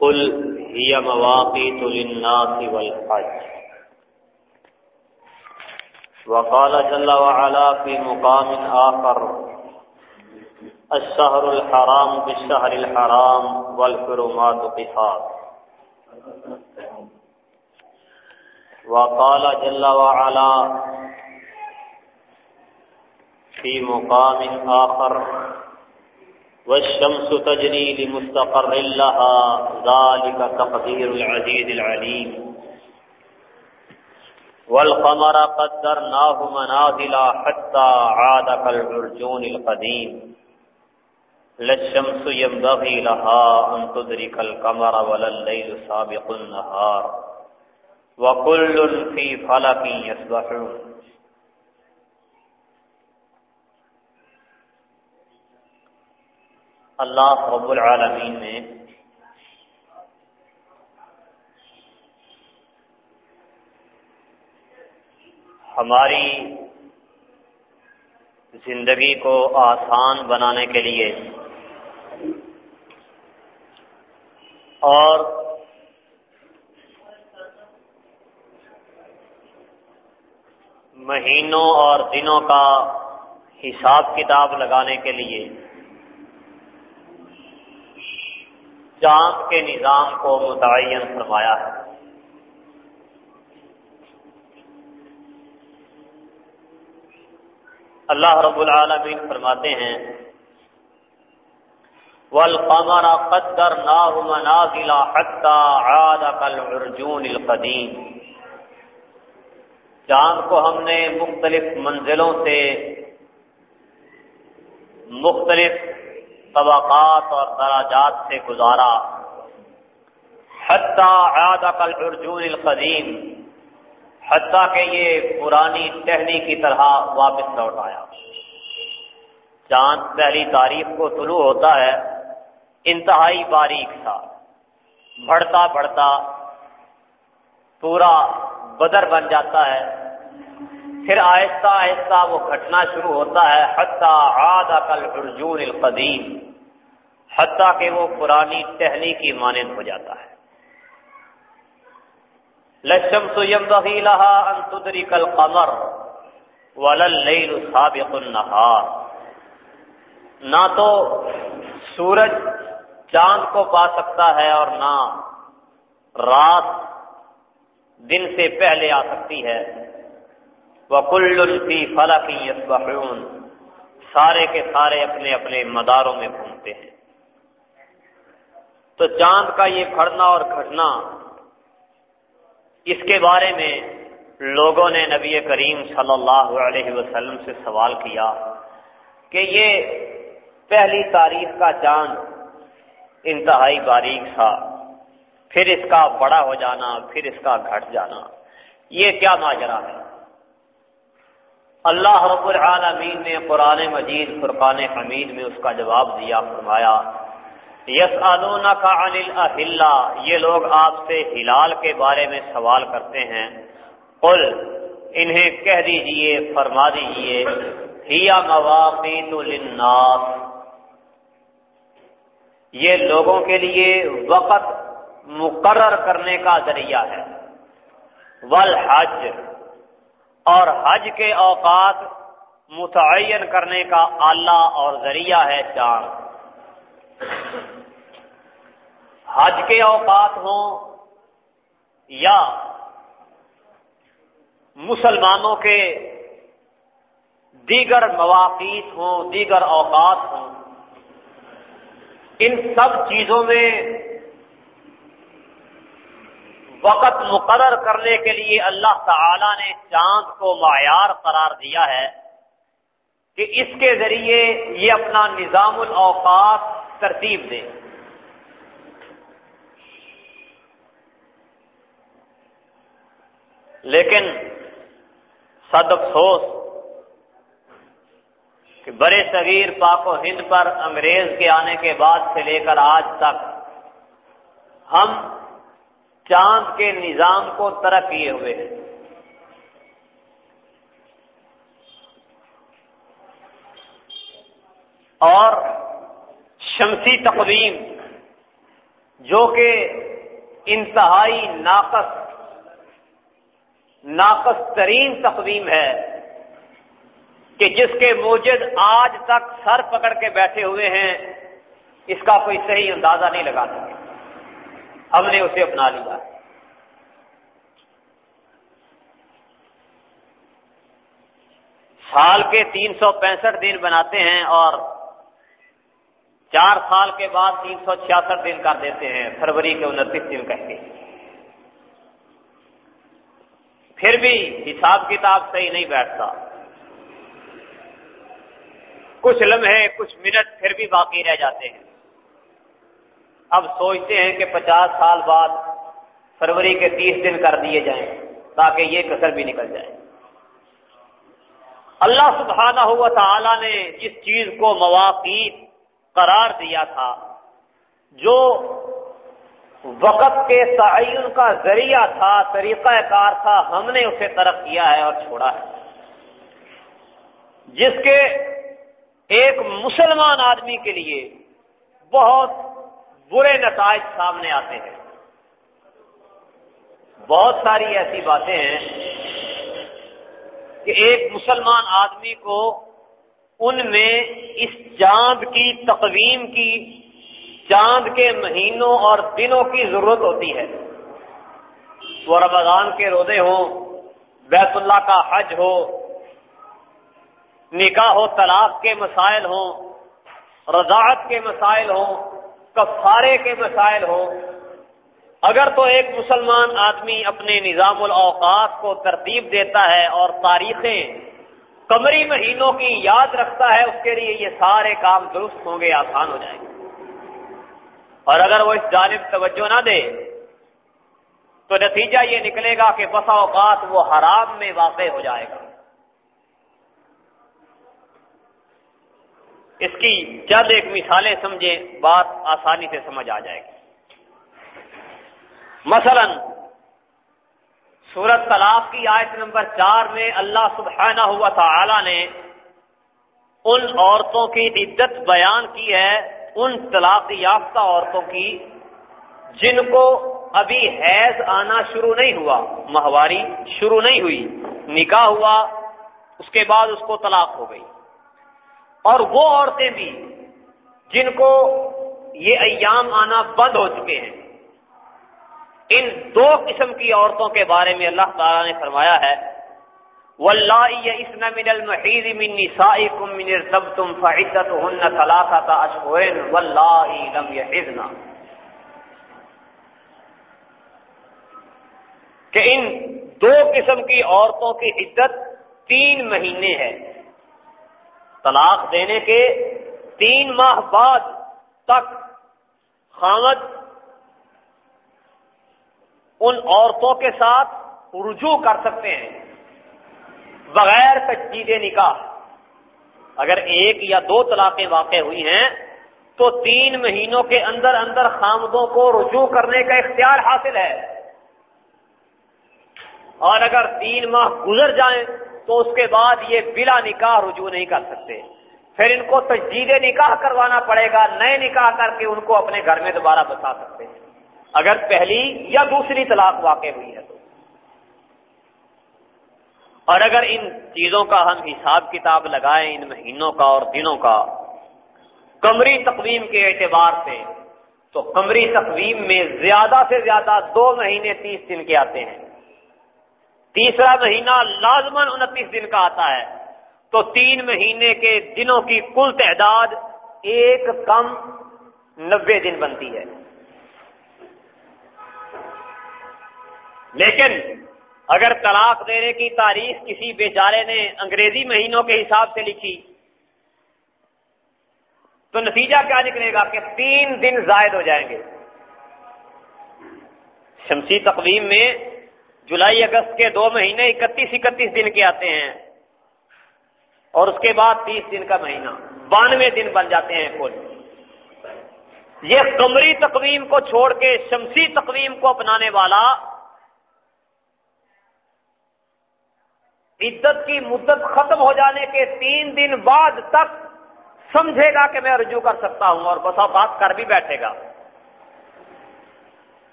قل هي مواقيت للناس والحج. وقال جل وعلا في مقام آخر، الشهر الحرام بالشهر الحرام والحرمات قصاص. وقال جل وعلا في مقام آخر والشمس تجري لمستقر لها، ذلك تقدير العزيز العليم. والقمر قدرناه منازل حتى عاد كالعرجون القديم. للشمس ينبغي لها أن تدرك القمر ولا الليل سابق النهار. وكل في فلك يسبحون. اللہ رب العالمین نے ہماری زندگی کو آسان بنانے کے لیے اور مہینوں اور دنوں کا حساب کتاب لگانے کے لیے چاند کے نظام کو متعین فرمایا ہے۔ اللہ رب العالمین فرماتے ہیں، والقمر قدر منازل حتى عاد كالعرجون القديم۔ چاند کو ہم نے مختلف منزلوں سے مختلف طبقات اور دراجات سے گزارا۔ حتیٰ عاد الرجون القدیم، حتیٰ کہ یہ پرانی ٹہنی کی طرح واپس لوٹ آیا۔ چاند پہلی تاریخ کو طلوع ہوتا ہے، انتہائی باریک تھا بڑھتا بڑھتا پورا بدر بن جاتا ہے۔ پھر آہستہ آہستہ وہ گھٹنا شروع ہوتا ہے، حتیٰ عاد کل ارجون القدیم، حتیٰ کہ وہ پرانی ٹہنی کی مانند ہو جاتا ہے۔ لشم سیم بہیلا انتدری کل قمر ولل سابق النہار نہ تو سورج چاند کو پا سکتا ہے اور نہ رات دن سے پہلے آ سکتی ہے۔ وکل الفی فلک یسبحون سارے کے سارے اپنے اپنے مداروں میں گھومتے ہیں۔ تو چاند کا یہ کھڑنا اور گھٹنا اس کے بارے میں لوگوں نے نبی کریم صلی اللہ علیہ وسلم سے سوال کیا کہ یہ پہلی تاریخ کا چاند انتہائی باریک تھا، پھر اس کا بڑا ہو جانا، پھر اس کا گھٹ جانا، یہ کیا ماجرا ہے؟ اللہ رب العالمین نے قرآن مجید فرقان حمید میں اس کا جواب دیا، فرمایا یس کا انل یہ لوگ آپ سے ہلال کے بارے میں سوال کرتے ہیں۔ قل، انہیں کہہ دیجیے، فرما دیجیے ہیا مواقع للناس۔ یہ لوگوں کے لیے وقت مقرر کرنے کا ذریعہ ہے۔ والحج اور حج کے اوقات متعین کرنے کا آلہ اور ذریعہ ہے چاند حج کے اوقات ہوں یا مسلمانوں کے دیگر مواقع ہوں، دیگر اوقات ہوں، ان سب چیزوں میں وقت مقرر کرنے کے لیے اللہ تعالی نے چاند کو معیار قرار دیا ہے کہ اس کے ذریعے یہ اپنا نظام الاوقات ترتیب دے۔ لیکن صد افسوس کہ بڑے صغیر پاک و ہند پر انگریز کے آنے کے بعد سے لے کر آج تک ہم چاند کے نظام کو ترک کیے ہوئے۔ ہیں اور شمسی تقویم، جو کہ انتہائی ناقص ناقص ترین تقویم ہے کہ جس کے موجد آج تک سر پکڑ کے بیٹھے ہوئے ہیں، اس کا کوئی صحیح اندازہ نہیں لگا ہم نے اسے اپنا لیا۔ سال کے تین سو پینسٹھ دن بناتے ہیں اور چار سال کے بعد تین سو چھیاسٹھ دن کر دیتے ہیں، فروری کے انتیس دن کہتے ہیں۔ پھر بھی حساب کتاب صحیح نہیں بیٹھتا۔ کچھ لمحے، کچھ منٹ پھر بھی باقی رہ جاتے ہیں۔ اب سوچتے ہیں کہ پچاس سال بعد فروری کے تیس دن کر دیے جائیں تاکہ یہ کسر بھی نکل جائے۔ اللہ سبحانہ ہوا تعالی نے جس چیز کو مواقع قرار دیا تھا، جو وقت کے تعین کا ذریعہ تھا، طریقہ کار تھا، ہم نے اسے ترک کیا ہے اور چھوڑا ہے۔ جس کے ایک مسلمان آدمی کے لیے بہت برے نتائج سامنے آتے ہیں۔ بہت ساری ایسی باتیں ہیں کہ ایک مسلمان آدمی کو ان میں اس چاند کی تقویم کی، چاند کے مہینوں اور دنوں کی ضرورت ہوتی ہے۔ وہ رمضان کے روزے ہوں، بیت اللہ کا حج ہو، نکاح ہو، طلاق کے مسائل ہوں، رضاعت کے مسائل ہوں کفارے کے مسائل ہوں، اگر تو ایک مسلمان آدمی اپنے نظام الاوقات کو ترتیب دیتا ہے اور تاریخیں کمری مہینوں کی یاد رکھتا ہے، اس کے لیے یہ سارے کام درست ہوں گے، آسان ہو جائیں گے۔ اور اگر وہ اس جانب توجہ نہ دے، تو نتیجہ یہ نکلے گا کہ بسا اوقات وہ حرام میں واقع ہو جائے گا۔ اس کی چند ایک مثالیں سمجھیں بات آسانی سے سمجھ آ جائے گی۔ مثلا سورت طلاق کی آیت نمبر چار میں اللہ سبحانہ ہوا تعالی نے ان عورتوں کی عدت بیان کی ہے، ان طلاق یافتہ عورتوں کی، جن کو ابھی حیض آنا شروع نہیں ہوا، ماہواری شروع نہیں ہوئی، نکاح ہوا، اس کے بعد اس کو طلاق ہو گئی۔ اور وہ عورتیں بھی جن کو یہ ایام آنا بند ہو چکے ہیں۔ ان دو قسم کی عورتوں کے بارے میں اللہ تعالیٰ نے فرمایا ہے۔ کہ ان دو قسم کی عورتوں کی عدت تین مہینے ہے۔ طلاق دینے کے تین ماہ بعد تک خامد ان عورتوں کے ساتھ رجوع کر سکتے ہیں بغیر تجدید نکاح۔ اگر ایک یا دو طلاقیں واقع ہوئی ہیں، تو تین مہینوں کے اندر اندر خامدوں کو رجوع کرنے کا اختیار حاصل ہے۔ اور اگر تین ماہ گزر جائیں تو اس کے بعد یہ بلا نکاح رجوع نہیں کر سکتے۔ پھر ان کو تجدید نکاح کروانا پڑے گا، نئے نکاح کر کے ان کو اپنے گھر میں دوبارہ بتا سکتے ہیں۔ اگر پہلی یا دوسری طلاق واقع ہوئی ہے تو۔ اور اگر ان چیزوں کا ہم حساب کتاب لگائیں ان مہینوں کا اور دنوں کا کمری تقویم کے اعتبار سے، تو کمری تقویم میں زیادہ سے زیادہ دو مہینے تیس دن کے آتے ہیں۔ تیسرا مہینہ لازمن انتیس دن کا آتا ہے۔ تو تین مہینے کے دنوں کی کل تعداد ایک کم نبے دن بنتی ہے۔ لیکن اگر طلاق دینے کی تاریخ کسی بیچارے نے انگریزی مہینوں کے حساب سے لکھی، تو نتیجہ کیا نکلے گا کہ تین دن زائد ہو جائیں گے۔ شمسی تقویم میں جولائی اگست کے دو مہینے اکتیس اکتیس دن کے آتے ہیں اور اس کے بعد تیس دن کا مہینہ بانوے دن بن جاتے ہیں کل۔ یہ کمری تقویم کو چھوڑ کے شمسی تقویم کو اپنانے والا عدت کی مدت ختم ہو جانے کے تین دن بعد تک سمجھے گا کہ میں رجوع کر سکتا ہوں اور بسا بات کر بھی بیٹھے گا۔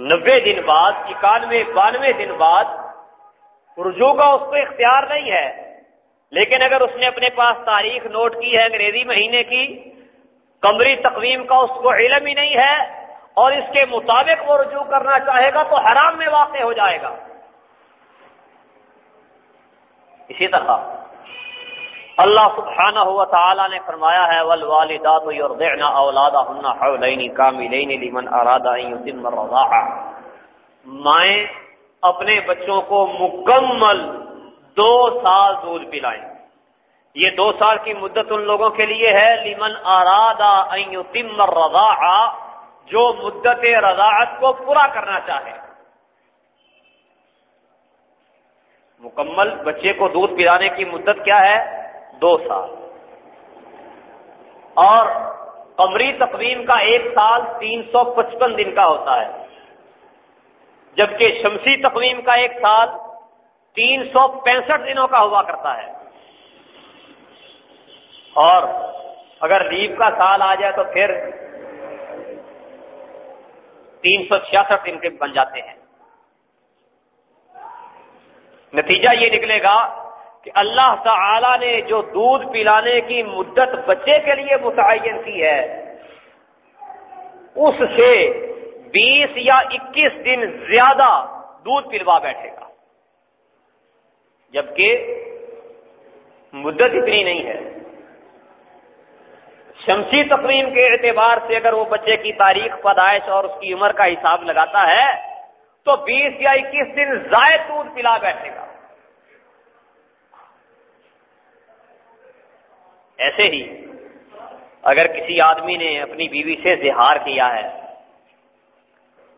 نبے دن بعد، اکانوے، بانوے دن بعد رجوع کا اس کو اختیار نہیں ہے۔ لیکن اگر اس نے اپنے پاس تاریخ نوٹ کی ہے، انگریزی مہینے کی کمری تقویم کا اس کو علم ہی نہیں ہے، اور اس کے مطابق وہ رجوع کرنا چاہے گا، تو حرام میں واقع ہو جائے گا۔ اسی طرح اللہ سبحانہ ہوا تعالیٰ نے فرمایا ہے ول والدات اولادا حولین کاملین لمن ارادہ مائیں اپنے بچوں کو مکمل دو سال دودھ پلائیں۔ یہ دو سال کی مدت ان لوگوں کے لیے ہے، لمن ارادہ تم رضا جو مدت رضاعت کو پورا کرنا چاہے۔ مکمل بچے کو دودھ پلانے کی مدت کیا ہے؟ دو سال۔ اور قمری تقویم کا ایک سال تین سو پچپن دن کا ہوتا ہے۔ جبکہ شمسی تقویم کا ایک سال تین سو پینسٹھ دنوں کا ہوا کرتا ہے۔ اور اگر لیپ کا سال آ جائے تو پھر تین سو چھیاسٹھ دن کے بن جاتے ہیں۔ نتیجہ یہ نکلے گا کہ اللہ تعالی نے جو دودھ پلانے کی مدت بچے کے لیے متعین کی ہے، اس سے بیس یا اکیس دن زیادہ دودھ پلوا بیٹھے گا۔ جبکہ مدت اتنی نہیں ہے۔ شمسی تقویم کے اعتبار سے اگر وہ بچے کی تاریخ، پیدائش اور اس کی عمر کا حساب لگاتا ہے، تو بیس یا اکیس دن زائد دودھ پلا بیٹھے گا۔ ایسے ہی اگر کسی آدمی نے اپنی بیوی سے زہار کیا ہے،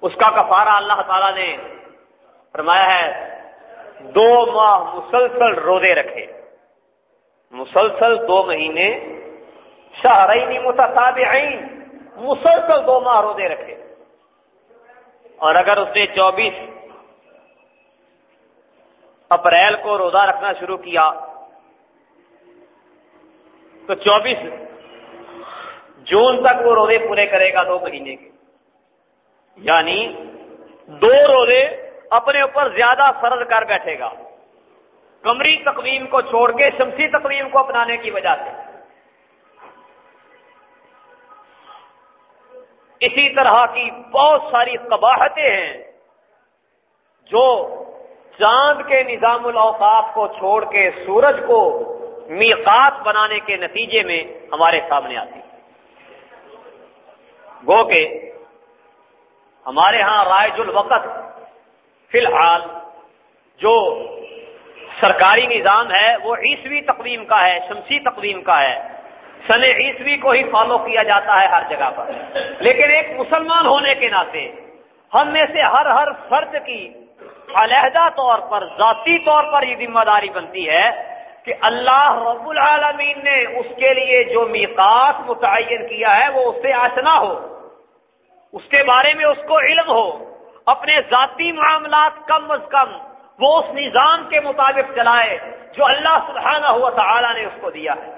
اس کا کفارہ اللہ تعالی نے فرمایا ہے، دو ماہ مسلسل روزے رکھے۔ مسلسل دو مہینے، شہرین متتابعین، مسلسل دو ماہ روزے رکھے۔ اور اگر اس نے چوبیس اپریل کو روزہ رکھنا شروع کیا تو چوبیس جون تک وہ روزے پورے کرے گا دو مہینے کے۔ یعنی دو روزے اپنے اوپر زیادہ فرض کر بیٹھے گا۔ کمری تقویم کو چھوڑ کے شمسی تقویم کو اپنانے کی وجہ سے۔ اسی طرح کی بہت ساری قباہتیں ہیں جو چاند کے نظام الاوقات کو چھوڑ کے سورج کو میقات بنانے کے نتیجے میں ہمارے سامنے آتی گو کہ ہمارے ہاں رائج الوقت فی الحال جو سرکاری نظام ہے، وہ عیسوی تقویم کا ہے، شمسی تقویم کا ہے۔ سن عیسوی کو ہی فالو کیا جاتا ہے ہر جگہ پر۔ لیکن ایک مسلمان ہونے کے ناطے ہم میں سے ہر ہر فرد کی علیحدہ طور پر، ذاتی طور پر یہ ذمہ داری بنتی ہے کہ اللہ رب العالمین نے اس کے لیے جو میقات متعین کیا ہے وہ اس سے آسنا ہو، اس کے بارے میں اس کو علم ہو، اپنے ذاتی معاملات کم از کم وہ اس نظام کے مطابق چلائے جو اللہ سبحانہ ہوا تعالی نے اس کو دیا ہے۔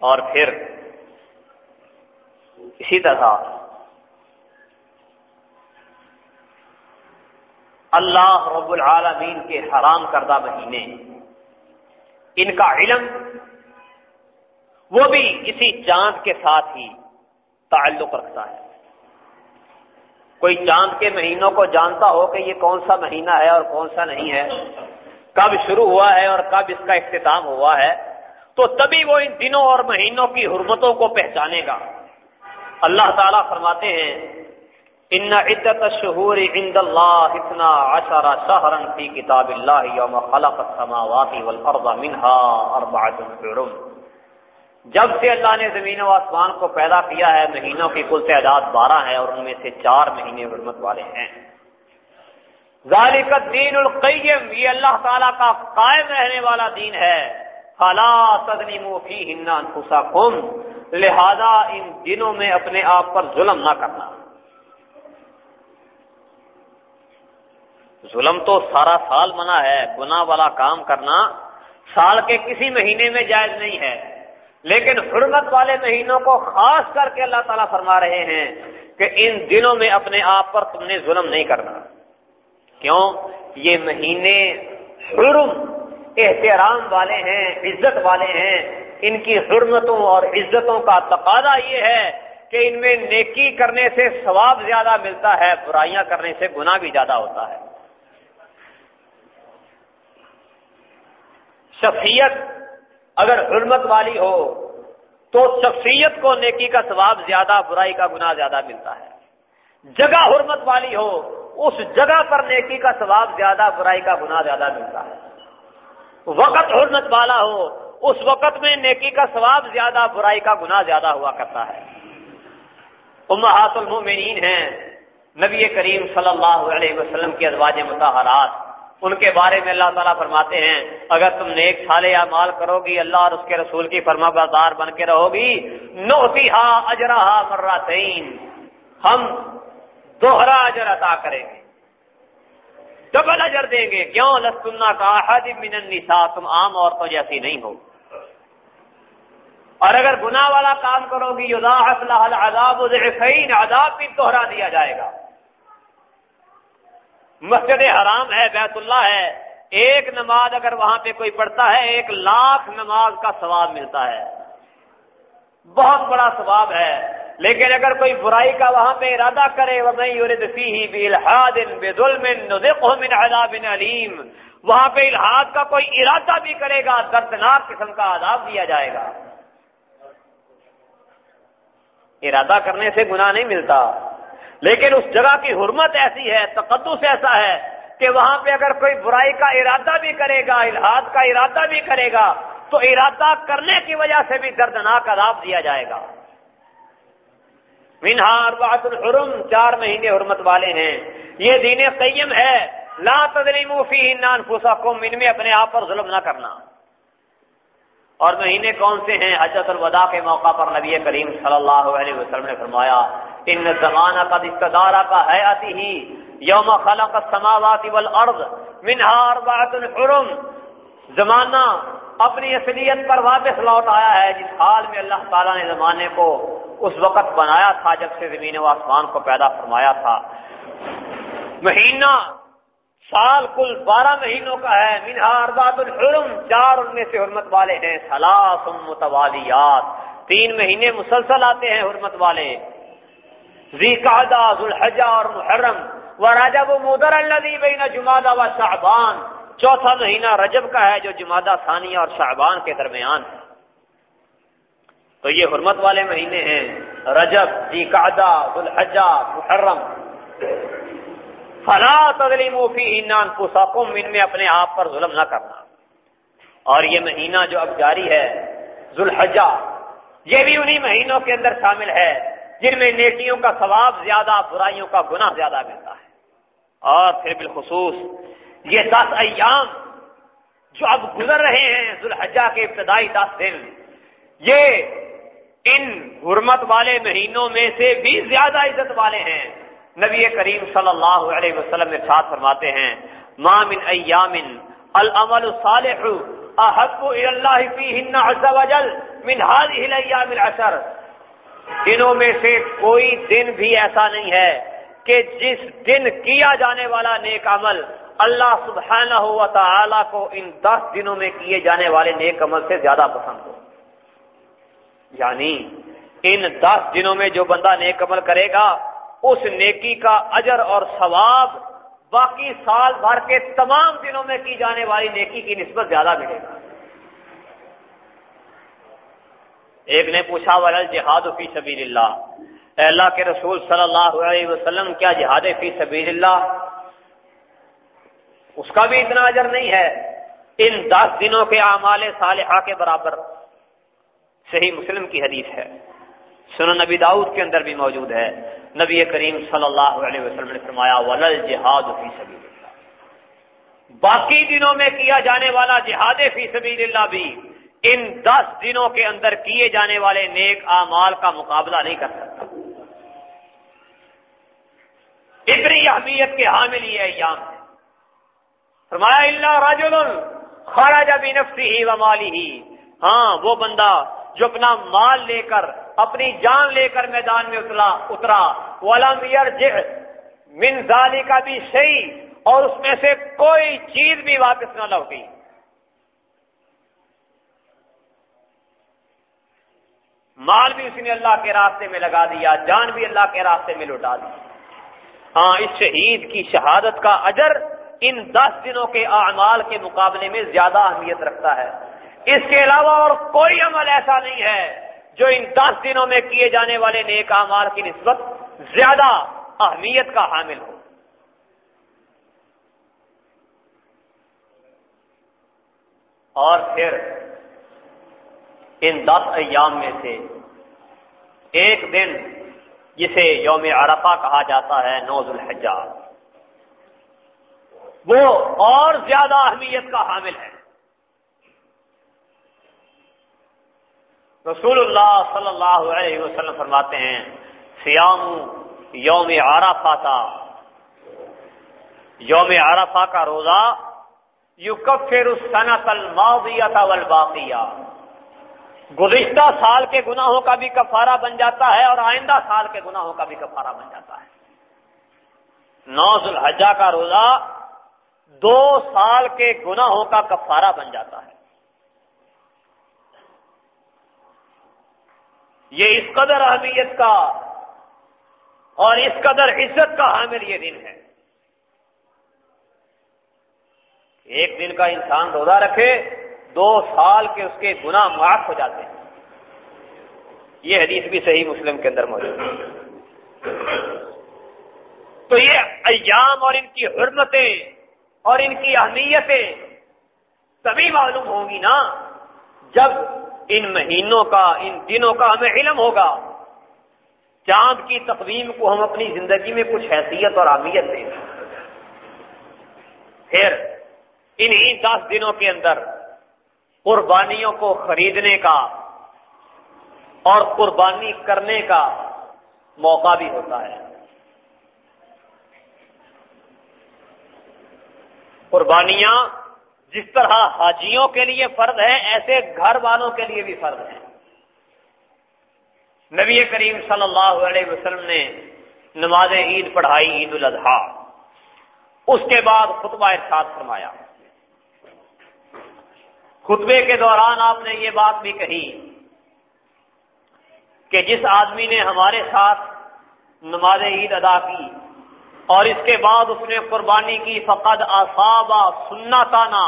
اور پھر اسی طرح اللہ رب العالمین کے حرام کردہ مہینے۔ ان کا علم، وہ بھی اسی چاند کے ساتھ ہی تعلق رکھتا ہے۔ کوئی چاند کے مہینوں کو جانتا ہو کہ یہ کون سا مہینہ ہے اور کون سا نہیں ہے، کب شروع ہوا ہے اور کب اس کا اختتام ہوا ہے، تو تبھی وہ ان دنوں اور مہینوں کی حرمتوں کو پہچانے گا۔ اللہ تعالیٰ فرماتے ہیں ان عدت الشهور عند الله 12 شهرا في كتاب الله يوم خلق السماوات والارض منها اربعه حرم جب سے اللہ نے زمین و آسمان کو پیدا کیا ہے، مہینوں کی کل تعداد بارہ ہے اور ان میں سے چار مہینے حرمت والے ہیں۔ ذالک الدین القیم، یہ اللہ تعالی کا قائم رہنے والا دین ہے۔ فلا تظلموا فیہن انفسکم، لہذا ان دنوں میں اپنے آپ پر ظلم نہ کرنا۔ ظلم تو سارا سال منع ہے گنا والا کام کرنا سال کے کسی مہینے میں جائز نہیں ہے۔ لیکن حرمت والے مہینوں کو خاص کر کے اللہ تعالیٰ فرما رہے ہیں کہ ان دنوں میں اپنے آپ پر تم نے ظلم نہیں کرنا۔ کیوں؟ یہ مہینے حرم، احترام والے ہیں، عزت والے ہیں۔ ان کی حرمتوں اور عزتوں کا تقاضا یہ ہے کہ ان میں نیکی کرنے سے ثواب زیادہ ملتا ہے، برائیاں کرنے سے گناہ بھی زیادہ ہوتا ہے۔ شخصیت اگر حرمت والی ہو تو شخصیت کو نیکی کا ثواب زیادہ، برائی کا گناہ زیادہ ملتا ہے۔ جگہ حرمت والی ہو، اس جگہ پر نیکی کا ثواب زیادہ، برائی کا گناہ زیادہ ملتا ہے۔ وقت حرمت والا ہو، اس وقت میں نیکی کا ثواب زیادہ، برائی کا گناہ زیادہ ہوا کرتا ہے۔ امہات المؤمنین ہیں، نبی کریم صلی اللہ علیہ وسلم کے ازواج متحرات ان کے بارے میں اللہ تعالیٰ فرماتے ہیں، اگر تم نیک سالے یا مال کرو گی، اللہ اور اس کے رسول کی فرما بردار بن کے رہو گی۔ نوتی ہا اجرا مرا ہم دوہرا اجر عطا کریں گے۔ ڈبل اجر دیں گے۔ کیوں؟ لسنا کا من النساء۔ تم عام عورتوں جیسی نہیں ہو۔ اور اگر گناہ والا کام کرو گی عذاب عذاب بھی دوہرا دیا جائے گا۔ مسجد حرام ہے، بیت اللہ ہے۔ ایک نماز اگر وہاں پہ کوئی پڑھتا ہے، ایک لاکھ نماز کا ثواب ملتا ہے۔ بہت بڑا ثواب ہے۔ لیکن اگر کوئی برائی کا وہاں پہ ارادہ کرے وہ علیم وہاں پہ الحاد کا کوئی ارادہ بھی کرے گا، دردناک قسم کا عذاب دیا جائے گا۔ ارادہ کرنے سے گناہ نہیں ملتا۔ لیکن اس جگہ کی حرمت ایسی ہے، تقدس ایسا ہے کہ وہاں پہ اگر کوئی برائی کا ارادہ بھی کرے گا الحاد کا ارادہ بھی کرے گا، تو ارادہ کرنے کی وجہ سے بھی دردناک عذاب دیا جائے گا۔ منہار بات الحرم، چار مہینے حرمت والے ہیں۔ یہ دین قیم ہے۔ لا تدریمو فی انفسکم، ان میں اپنے آپ پر ظلم نہ کرنا۔ اور مہینے کون سے ہیں؟ حجت الوداع کے موقع پر نبی کریم صلی اللہ علیہ وسلم نے فرمایا ان زمانہ کا دستدارہ کا حیاتی ہی یوم خلق السماوات والارض منہار بات الحرم زمانہ اپنی اصلیت پر واپس لوٹ آیا ہے۔ جس حال میں اللہ تعالیٰ نے زمانے کو اس وقت بنایا تھا جب سے زمین و آسمان کو پیدا فرمایا تھا۔ مہینہ سال کل بارہ مہینوں کا ہے۔ منہا ارباد الحرم چار ان میں سے حرمت والے ہیں۔ سلاس متوالیات۔ تین مہینے مسلسل آتے ہیں حرمت والے۔ ذوالحجہ اور محرم و راجب و مدر اللہ بین جمادہ و شعبان۔ چوتھا مہینہ رجب کا ہے جو جمادہ ثانیہ اور شعبان کے درمیان ہے۔ تو یہ حرمت والے مہینے ہیں۔ رجب جی قعدہ الحجہ محرم۔ فلا تظلیم فی انان پوساکم ان میں اپنے آپ پر ظلم نہ کرنا۔ اور یہ مہینہ جو اب جاری ہے، ذوالحجہ، یہ بھی انہی مہینوں کے اندر شامل ہے۔ جن میں نیٹیوں کا ثواب زیادہ، برائیوں کا گناہ زیادہ ملتا ہے۔ اور پھر بالخصوص یہ دس ایام جو اب گزر رہے ہیں ذوالحجہ کے ابتدائی دس دن، یہ ان حرمت والے مہینوں میں سے بھی زیادہ عزت والے ہیں۔ نبی کریم صلی اللہ علیہ وسلم نے ساتھ فرماتے ہیں مامن ایام العمل الصالح احب اللہ فیہن عز وجل من هذه الايام العشر۔ دنوں میں سے کوئی دن بھی ایسا نہیں ہے کہ جس دن کیا جانے والا نیک عمل اللہ سبحانہ و تعالی کو ان دس دنوں میں کیے جانے والے نیک عمل سے زیادہ پسند ہو۔ یعنی ان دس دنوں میں جو بندہ نیک عمل کرے گا، اس نیکی کا اجر اور ثواب باقی سال بھر کے تمام دنوں میں کی جانے والی نیکی کی نسبت زیادہ ملے گا۔ ایک نے پوچھا، ولل جہاد فی سبیل اللہ اے اللہ کے رسول صلی اللہ علیہ وسلم، کیا جہاد فی سبیل اللہ اس کا بھی اتنا اجر نہیں ہے۔ ان دس دنوں کے اعمال صالحہ کے برابر صحیح مسلم کی حدیث ہے۔ سنن نبی داؤد کے اندر بھی موجود ہے۔ نبی کریم صلی اللہ علیہ وسلم نے فرمایا، ولل جہاد فی سبیل اللہ باقی دنوں میں کیا جانے والا جہاد فی سبیل اللہ بھی؟ ان دس دنوں کے اندر کیے جانے والے نیک اعمال کا مقابلہ نہیں کر سکتا۔ اتنی اہمیت کے حامل یہ ایام ہے فرمایا اللہ راجل خراج بنفسی ہی و مالی ہی ہاں وہ بندہ جو اپنا مال لے کر، اپنی جان لے کر میدان میں اترا اترا۔ ولم یرجع من ذالک کا بھی صحیح اور اس میں سے کوئی چیز بھی واپس نہ لوٹی۔ مال بھی اس نے اللہ کے راستے میں لگا دیا، جان بھی اللہ کے راستے میں لوٹا دی۔ ہاں اس شہید کی شہادت کا اجر ان دس دنوں کے اعمال کے مقابلے میں زیادہ اہمیت رکھتا ہے۔ اس کے علاوہ اور کوئی عمل ایسا نہیں ہے جو ان دس دنوں میں کیے جانے والے نیک اعمال کی نسبت زیادہ اہمیت کا حامل ہو۔ اور پھر ان دس ایام میں سے ایک دن جسے یوم عرفہ کہا جاتا ہے، نوز الحجہ وہ اور زیادہ اہمیت کا حامل ہے۔ رسول اللہ صلی اللہ علیہ وسلم فرماتے ہیں، سیام یوم عرفہ تھا یوم عرفہ کا روزہ یو کفر السنت الماضیہ والباقیہ۔ گزشتہ سال کے گناہوں کا بھی کفارہ بن جاتا ہے اور آئندہ سال کے گناہوں کا بھی کفارہ بن جاتا ہے۔ نوز الحجہ کا روزہ دو سال کے گناہوں کا کفارہ بن جاتا ہے۔ یہ اس قدر اہمیت کا اور اس قدر عزت کا حامل یہ دن ہے۔ ایک دن کا انسان روزہ رکھے دو سال کے اس کے گناہ معاف ہو جاتے ہیں۔ یہ حدیث بھی صحیح مسلم کے اندر موجود ہے۔ تو یہ ایام اور ان کی حرمتیں اور ان کی اہمیتیں تبھی معلوم ہوں گی نا جب ان مہینوں کا، ان دنوں کا ہمیں علم ہوگا۔ چاند کی تقویم کو ہم اپنی زندگی میں کچھ حیثیت اور اہمیت دیں۔ پھر انہی دس دنوں کے اندر قربانیوں کو خریدنے کا اور قربانی کرنے کا موقع بھی ہوتا ہے۔ قربانیاں جس طرح حاجیوں کے لیے فرض ہے ایسے گھر والوں کے لیے بھی فرض ہے نبی کریم صلی اللہ علیہ وسلم نے نماز عید پڑھائی، عید الاضحیٰ۔ اس کے بعد خطبہ ارشاد فرمایا۔ خطبے کے دوران آپ نے یہ بات بھی کہی کہ جس آدمی نے ہمارے ساتھ نماز عید ادا کی اور اس کے بعد اس نے قربانی کی، فقد آسابا سننا تانا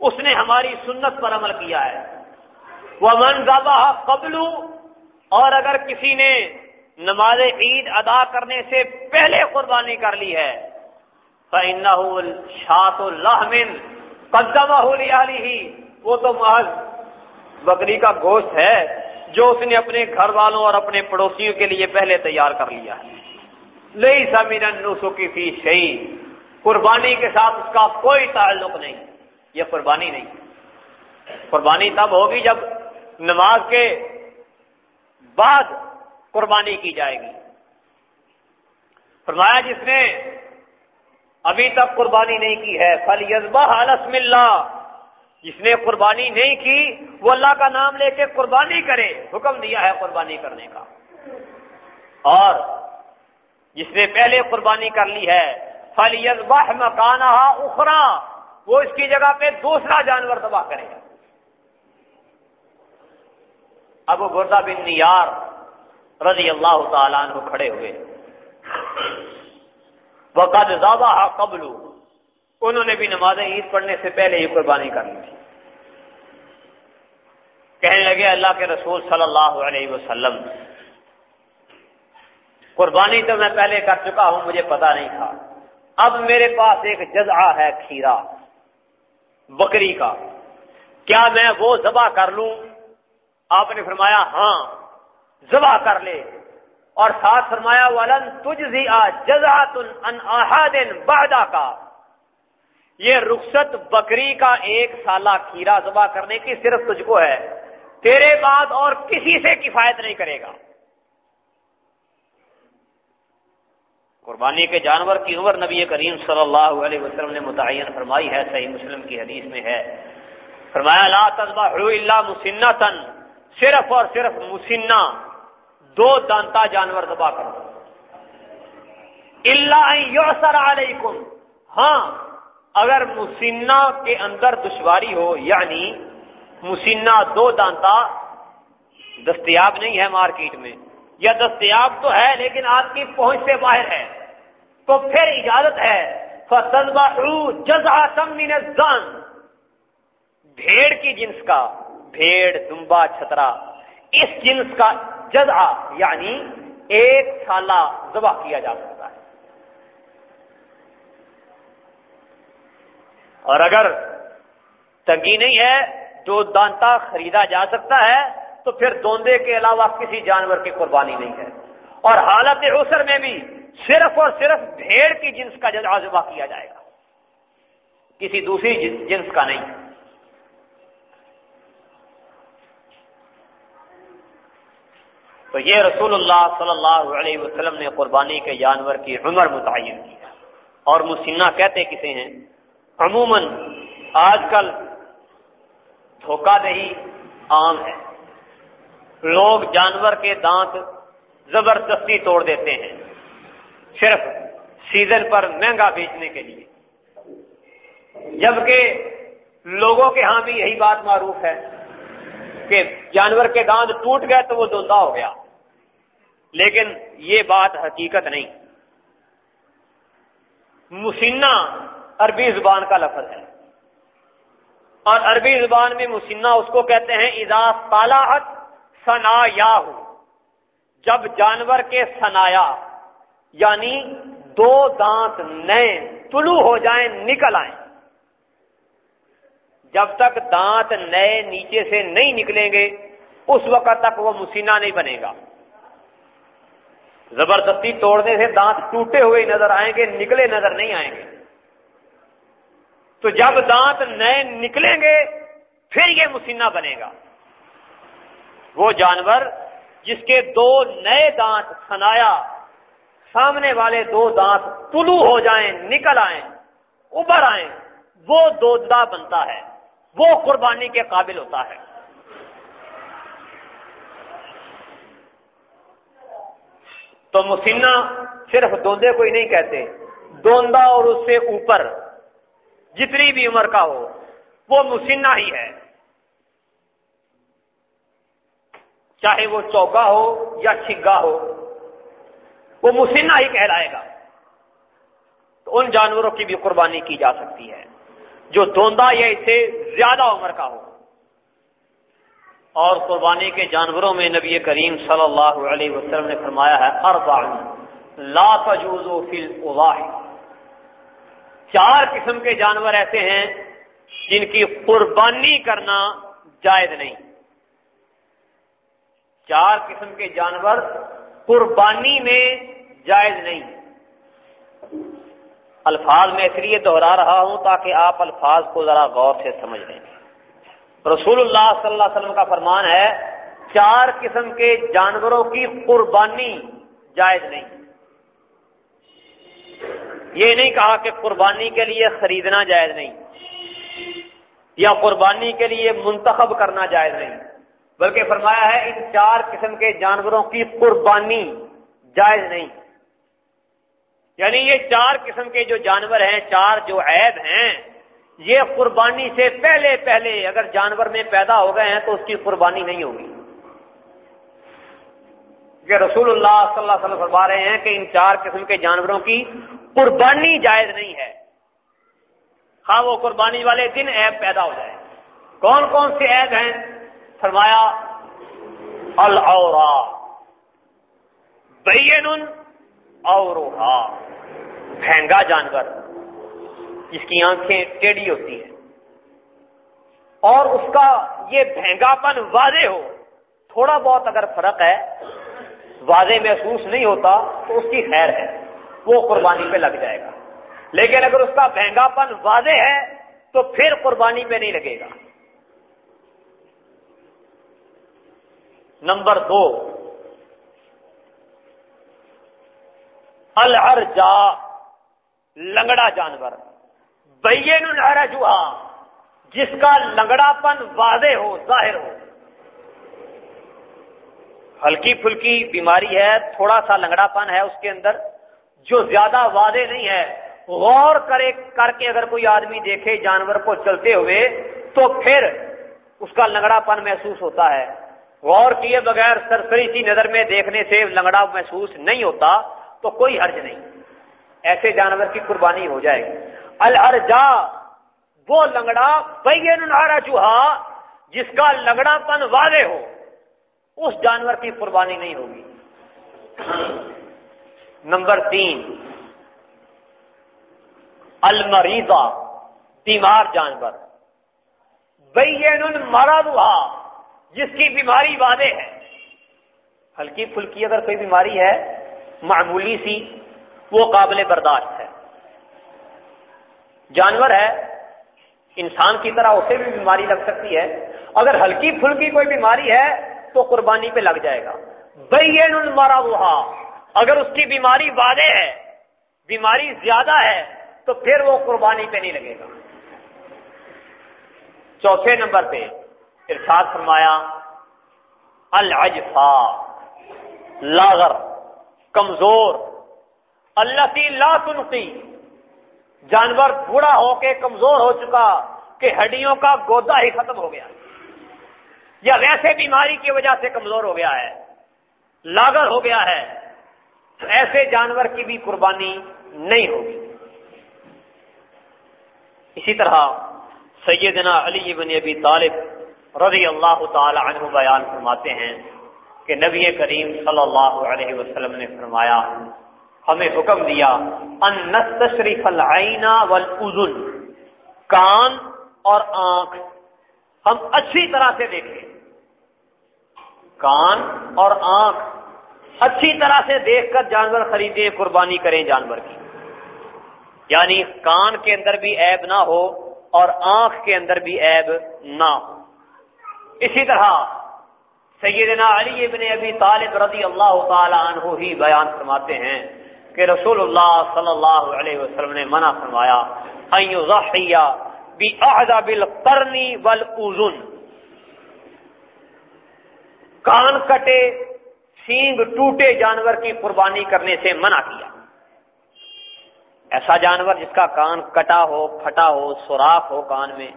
اس نے ہماری سنت پر عمل کیا ہے۔ وہ من زیادہ قبلو اور اگر کسی نے نماز عید ادا کرنے سے پہلے قربانی کر لی ہے شاط اللہ قدمہ ہو ہی۔ وہ تو محض بکری کا گوشت ہے جو اس نے اپنے گھر والوں اور اپنے پڑوسیوں کے لیے پہلے تیار کر لیا ہے۔ لئی سمین نوسو کی فی شہید قربانی کے ساتھ اس کا کوئی تعلق نہیں۔ یہ قربانی نہیں۔ قربانی تب ہوگی جب نماز کے بعد قربانی کی جائے گی۔ فرمایا جس نے ابھی تک قربانی نہیں کی ہے۔ فل یزبہ حالت اللہ جس نے قربانی نہیں کی، وہ اللہ کا نام لے کے قربانی کرے۔ حکم دیا ہے قربانی کرنے کا۔ اور جس نے پہلے قربانی کر لی ہے فل یزبہ مکانہ اخرا وہ اس کی جگہ پہ دوسرا جانور تباہ کرے۔ گا ابو گردہ بن نیار رضی اللہ تعالیٰ عنہ کھڑے ہوئے۔ وقت زیادہ قبل۔ انہوں نے بھی نماز عید پڑھنے سے پہلے ہی قربانی کر لی تھی۔ کہنے لگے اللہ کے رسول صلی اللہ علیہ وسلم، قربانی تو میں پہلے کر چکا ہوں، مجھے پتا نہیں تھا۔ اب میرے پاس ایک جزا ہے کھیرا، بکری کا۔ کیا میں وہ ذبح کر لوں؟ آپ نے فرمایا ہاں ذبح کر لے۔ اور ساتھ فرمایا، ولن تجھ جزات ان بہدا کا. یہ رخصت بکری کا ایک سالہ کھیرا ذبح کرنے کی صرف تجھ کو ہے، تیرے بعد اور کسی سے کفایت نہیں کرے گا۔ قربانی کے جانور کی عمر نبی کریم صلی اللہ علیہ وسلم نے متعین فرمائی ہے، صحیح مسلم کی حدیث میں ہے۔ فرمایا، لا الا مسنہ تن صرف اور صرف مسنہ۔ دو دانتا جانور دبا کرو۔ اللہ یوسر علیکم ہاں اگر مسنہ کے اندر دشواری ہو یعنی مسنہ دو دانتا دستیاب نہیں ہے مارکیٹ میں، یا دستیاب تو ہے لیکن آپ کی پہنچ سے باہر ہے، تو پھر اجازت ہے۔ جزا من الزان بھیڑ کی جنس کا، بھیڑ، دمبا، چھترا۔ اس جنس کا جزا یعنی ایک سالہ ذبح کیا جا سکتا ہے۔ اور اگر تنگی نہیں ہے، جو دانتا خریدا جا سکتا ہے، تو پھر دوندے کے علاوہ کسی جانور کی قربانی نہیں ہے۔ اور حالت عسر میں بھی صرف اور صرف بھیڑ کی جنس کا جذبہ کیا جائے گا۔ کسی دوسری جنس کا نہیں۔ تو یہ رسول اللہ صلی اللہ علیہ وسلم نے قربانی کے جانور کی عمر متعین کی اور مسنہ کہتے کسے ہیں؟ عموماً آج کل دھوکہ دہی عام ہے۔ لوگ جانور کے دانت زبردستی توڑ دیتے ہیں، صرف سیزن پر مہنگا بیچنے کے لیے۔ جبکہ لوگوں کے ہاں بھی یہی بات معروف ہے۔ کہ جانور کے دانت ٹوٹ گئے تو وہ دھندا ہو گیا۔ لیکن یہ بات حقیقت نہیں۔ مسنہ عربی زبان کا لفظ ہے۔ اور عربی زبان میں مسنہ اس کو کہتے ہیں، اذا طالعت سنا جب جانور کے سنایا یعنی دو دانت نئے، طلوع ہو جائیں، نکل آئیں۔ جب تک دانت نئے نیچے سے نہیں نکلیں گے، اس وقت تک وہ مسینہ نہیں بنے گا۔ زبردستی توڑنے سے دانت ٹوٹے ہوئے نظر آئیں گے، نکلے نظر نہیں آئیں گے۔ تو جب دانت نئے نکلیں گے، پھر یہ مسینہ بنے گا۔ وہ جانور جس کے دو نئے دانت سنایا، سامنے والے دو دانت طلوع ہو جائیں، نکل آئیں، ابھر آئیں، وہ دودا بنتا ہے۔ وہ قربانی کے قابل ہوتا ہے۔ تو مسینہ صرف دوندے کو ہی نہیں کہتے دوندا اور اس سے اوپر جتنی بھی عمر کا ہو، وہ مسینہ ہی ہے۔ چاہے وہ چوکا ہو یا چھگا ہو، وہ مسینہ ہی کہلائے گا۔ تو ان جانوروں کی بھی قربانی کی جا سکتی ہے۔ جو دوندا یا اسے زیادہ عمر کا ہو۔ اور قربانی کے جانوروں میں نبی کریم صلی اللہ علیہ وسلم نے فرمایا ہے اربع لا تجوز فی الاضاحی چار قسم کے جانور ایسے ہیں جن کی قربانی کرنا جائز نہیں۔ چار قسم کے جانور قربانی میں جائز نہیں۔ الفاظ میں اس لیے دوہرا رہا ہوں تاکہ آپ الفاظ کو ذرا غور سے سمجھ لیں۔ رسول اللہ صلی اللہ علیہ وسلم کا فرمان ہے، چار قسم کے جانوروں کی قربانی جائز نہیں۔ یہ نہیں کہا کہ قربانی کے لیے خریدنا جائز نہیں، یا قربانی کے لیے منتخب کرنا جائز نہیں، بلکہ فرمایا ہے، ان چار قسم کے جانوروں کی قربانی جائز نہیں۔ یعنی یہ چار قسم کے جو جانور ہیں، چار جو عیب ہیں، یہ قربانی سے پہلے پہلے اگر جانور میں پیدا ہو گئے ہیں تو اس کی قربانی نہیں ہوگی۔ کہ رسول اللہ صلی اللہ علیہ وسلم فرما رہے ہیں کہ ان چار قسم کے جانوروں کی قربانی جائز نہیں ہے۔ ہاں وہ قربانی والے دن عیب پیدا ہو جائے۔ کون کون سے عیب ہیں؟ فرمایا الورا بین اور بھینگا جانور، جس کی آنکھیں ٹیڑھی ہوتی ہیں۔ اور اس کا یہ بھینگا پن واضح ہو، تھوڑا بہت اگر فرق ہے، واضح محسوس نہیں ہوتا تو اس کی خیر ہے، وہ قربانی پہ لگ جائے گا۔ لیکن اگر اس کا بھینگا پن واضح ہے، تو پھر قربانی پہ نہیں لگے گا۔ نمبر دو الرجا لنگڑا جانور۔ بین الرجوہا جس کا لنگڑا پن واضح ہو، ظاہر ہو۔ ہلکی پھلکی بیماری ہے، تھوڑا سا لنگڑا پن ہے اس کے اندر، جو زیادہ واضح نہیں ہے۔ غور کرے، کر کے اگر کوئی آدمی دیکھے جانور کو چلتے ہوئے، تو پھر اس کا لنگڑا پن محسوس ہوتا ہے۔ غور کیے بغیر سرسری سی نظر میں دیکھنے سے لنگڑا محسوس نہیں ہوتا، تو کوئی حرج نہیں۔ ایسے جانور کی قربانی ہو جائے گی۔ الرجا وہ لنگڑا، بین چوہا جس کا لنگڑا پن واضح ہو، اس جانور کی قربانی نہیں ہوگی۔ نمبر تین، المریضہ، بیمار جانور۔ بین مرا جس کی بیماری واضح ہے۔ ہلکی پھلکی اگر کوئی بیماری ہے، معمولی سی وہ قابل برداشت ہے۔ جانور ہے، انسان کی طرح اسے بھی بیماری لگ سکتی ہے۔ اگر ہلکی پھلکی کوئی بیماری ہے تو قربانی پہ لگ جائے گا۔ بین المارا وہا اگر اس کی بیماری واضح ہے، بیماری زیادہ ہے، تو پھر وہ قربانی پہ نہیں لگے گا۔ چوتھے نمبر پہ ارشاد فرمایا الجفا لاغر، کمزور۔ اللہ کی لا تنقی جانور بوڑھا ہو کے کمزور ہو چکا کہ ہڈیوں کا گودا ہی ختم ہو گیا۔ یا ویسے بیماری کی وجہ سے کمزور ہو گیا ہے لاگر ہو گیا ہے، تو ایسے جانور کی بھی قربانی نہیں ہوگی۔ اسی طرح سیدنا علی بن ابی طالب رضی اللہ تعالی عنہ بیان فرماتے ہیں کہ نبی کریم صلی اللہ علیہ وسلم نے فرمایا ہمیں حکم دیا، ان تشریف العینا والاذن کان اور آنکھ، ہم اچھی طرح سے دیکھیں۔ کان اور آنکھ اچھی طرح سے دیکھ کر جانور خریدیں، قربانی کریں جانور کی۔ یعنی کان کے اندر بھی عیب نہ ہو اور آنکھ کے اندر بھی عیب نہ ہو۔ اسی طرح سیدنا علی ابن ابی طالب رضی اللہ تعالی عنہ ہی بیان فرماتے ہیں کہ رسول اللہ صلی اللہ علیہ وسلم نے منع فرمایا بالقرنی والاذن کان کٹے، سینگ ٹوٹے جانور کی قربانی کرنے سے منع کیا۔ ایسا جانور جس کا کان کٹا ہو، پھٹا ہو، سوراخ ہو کان میں،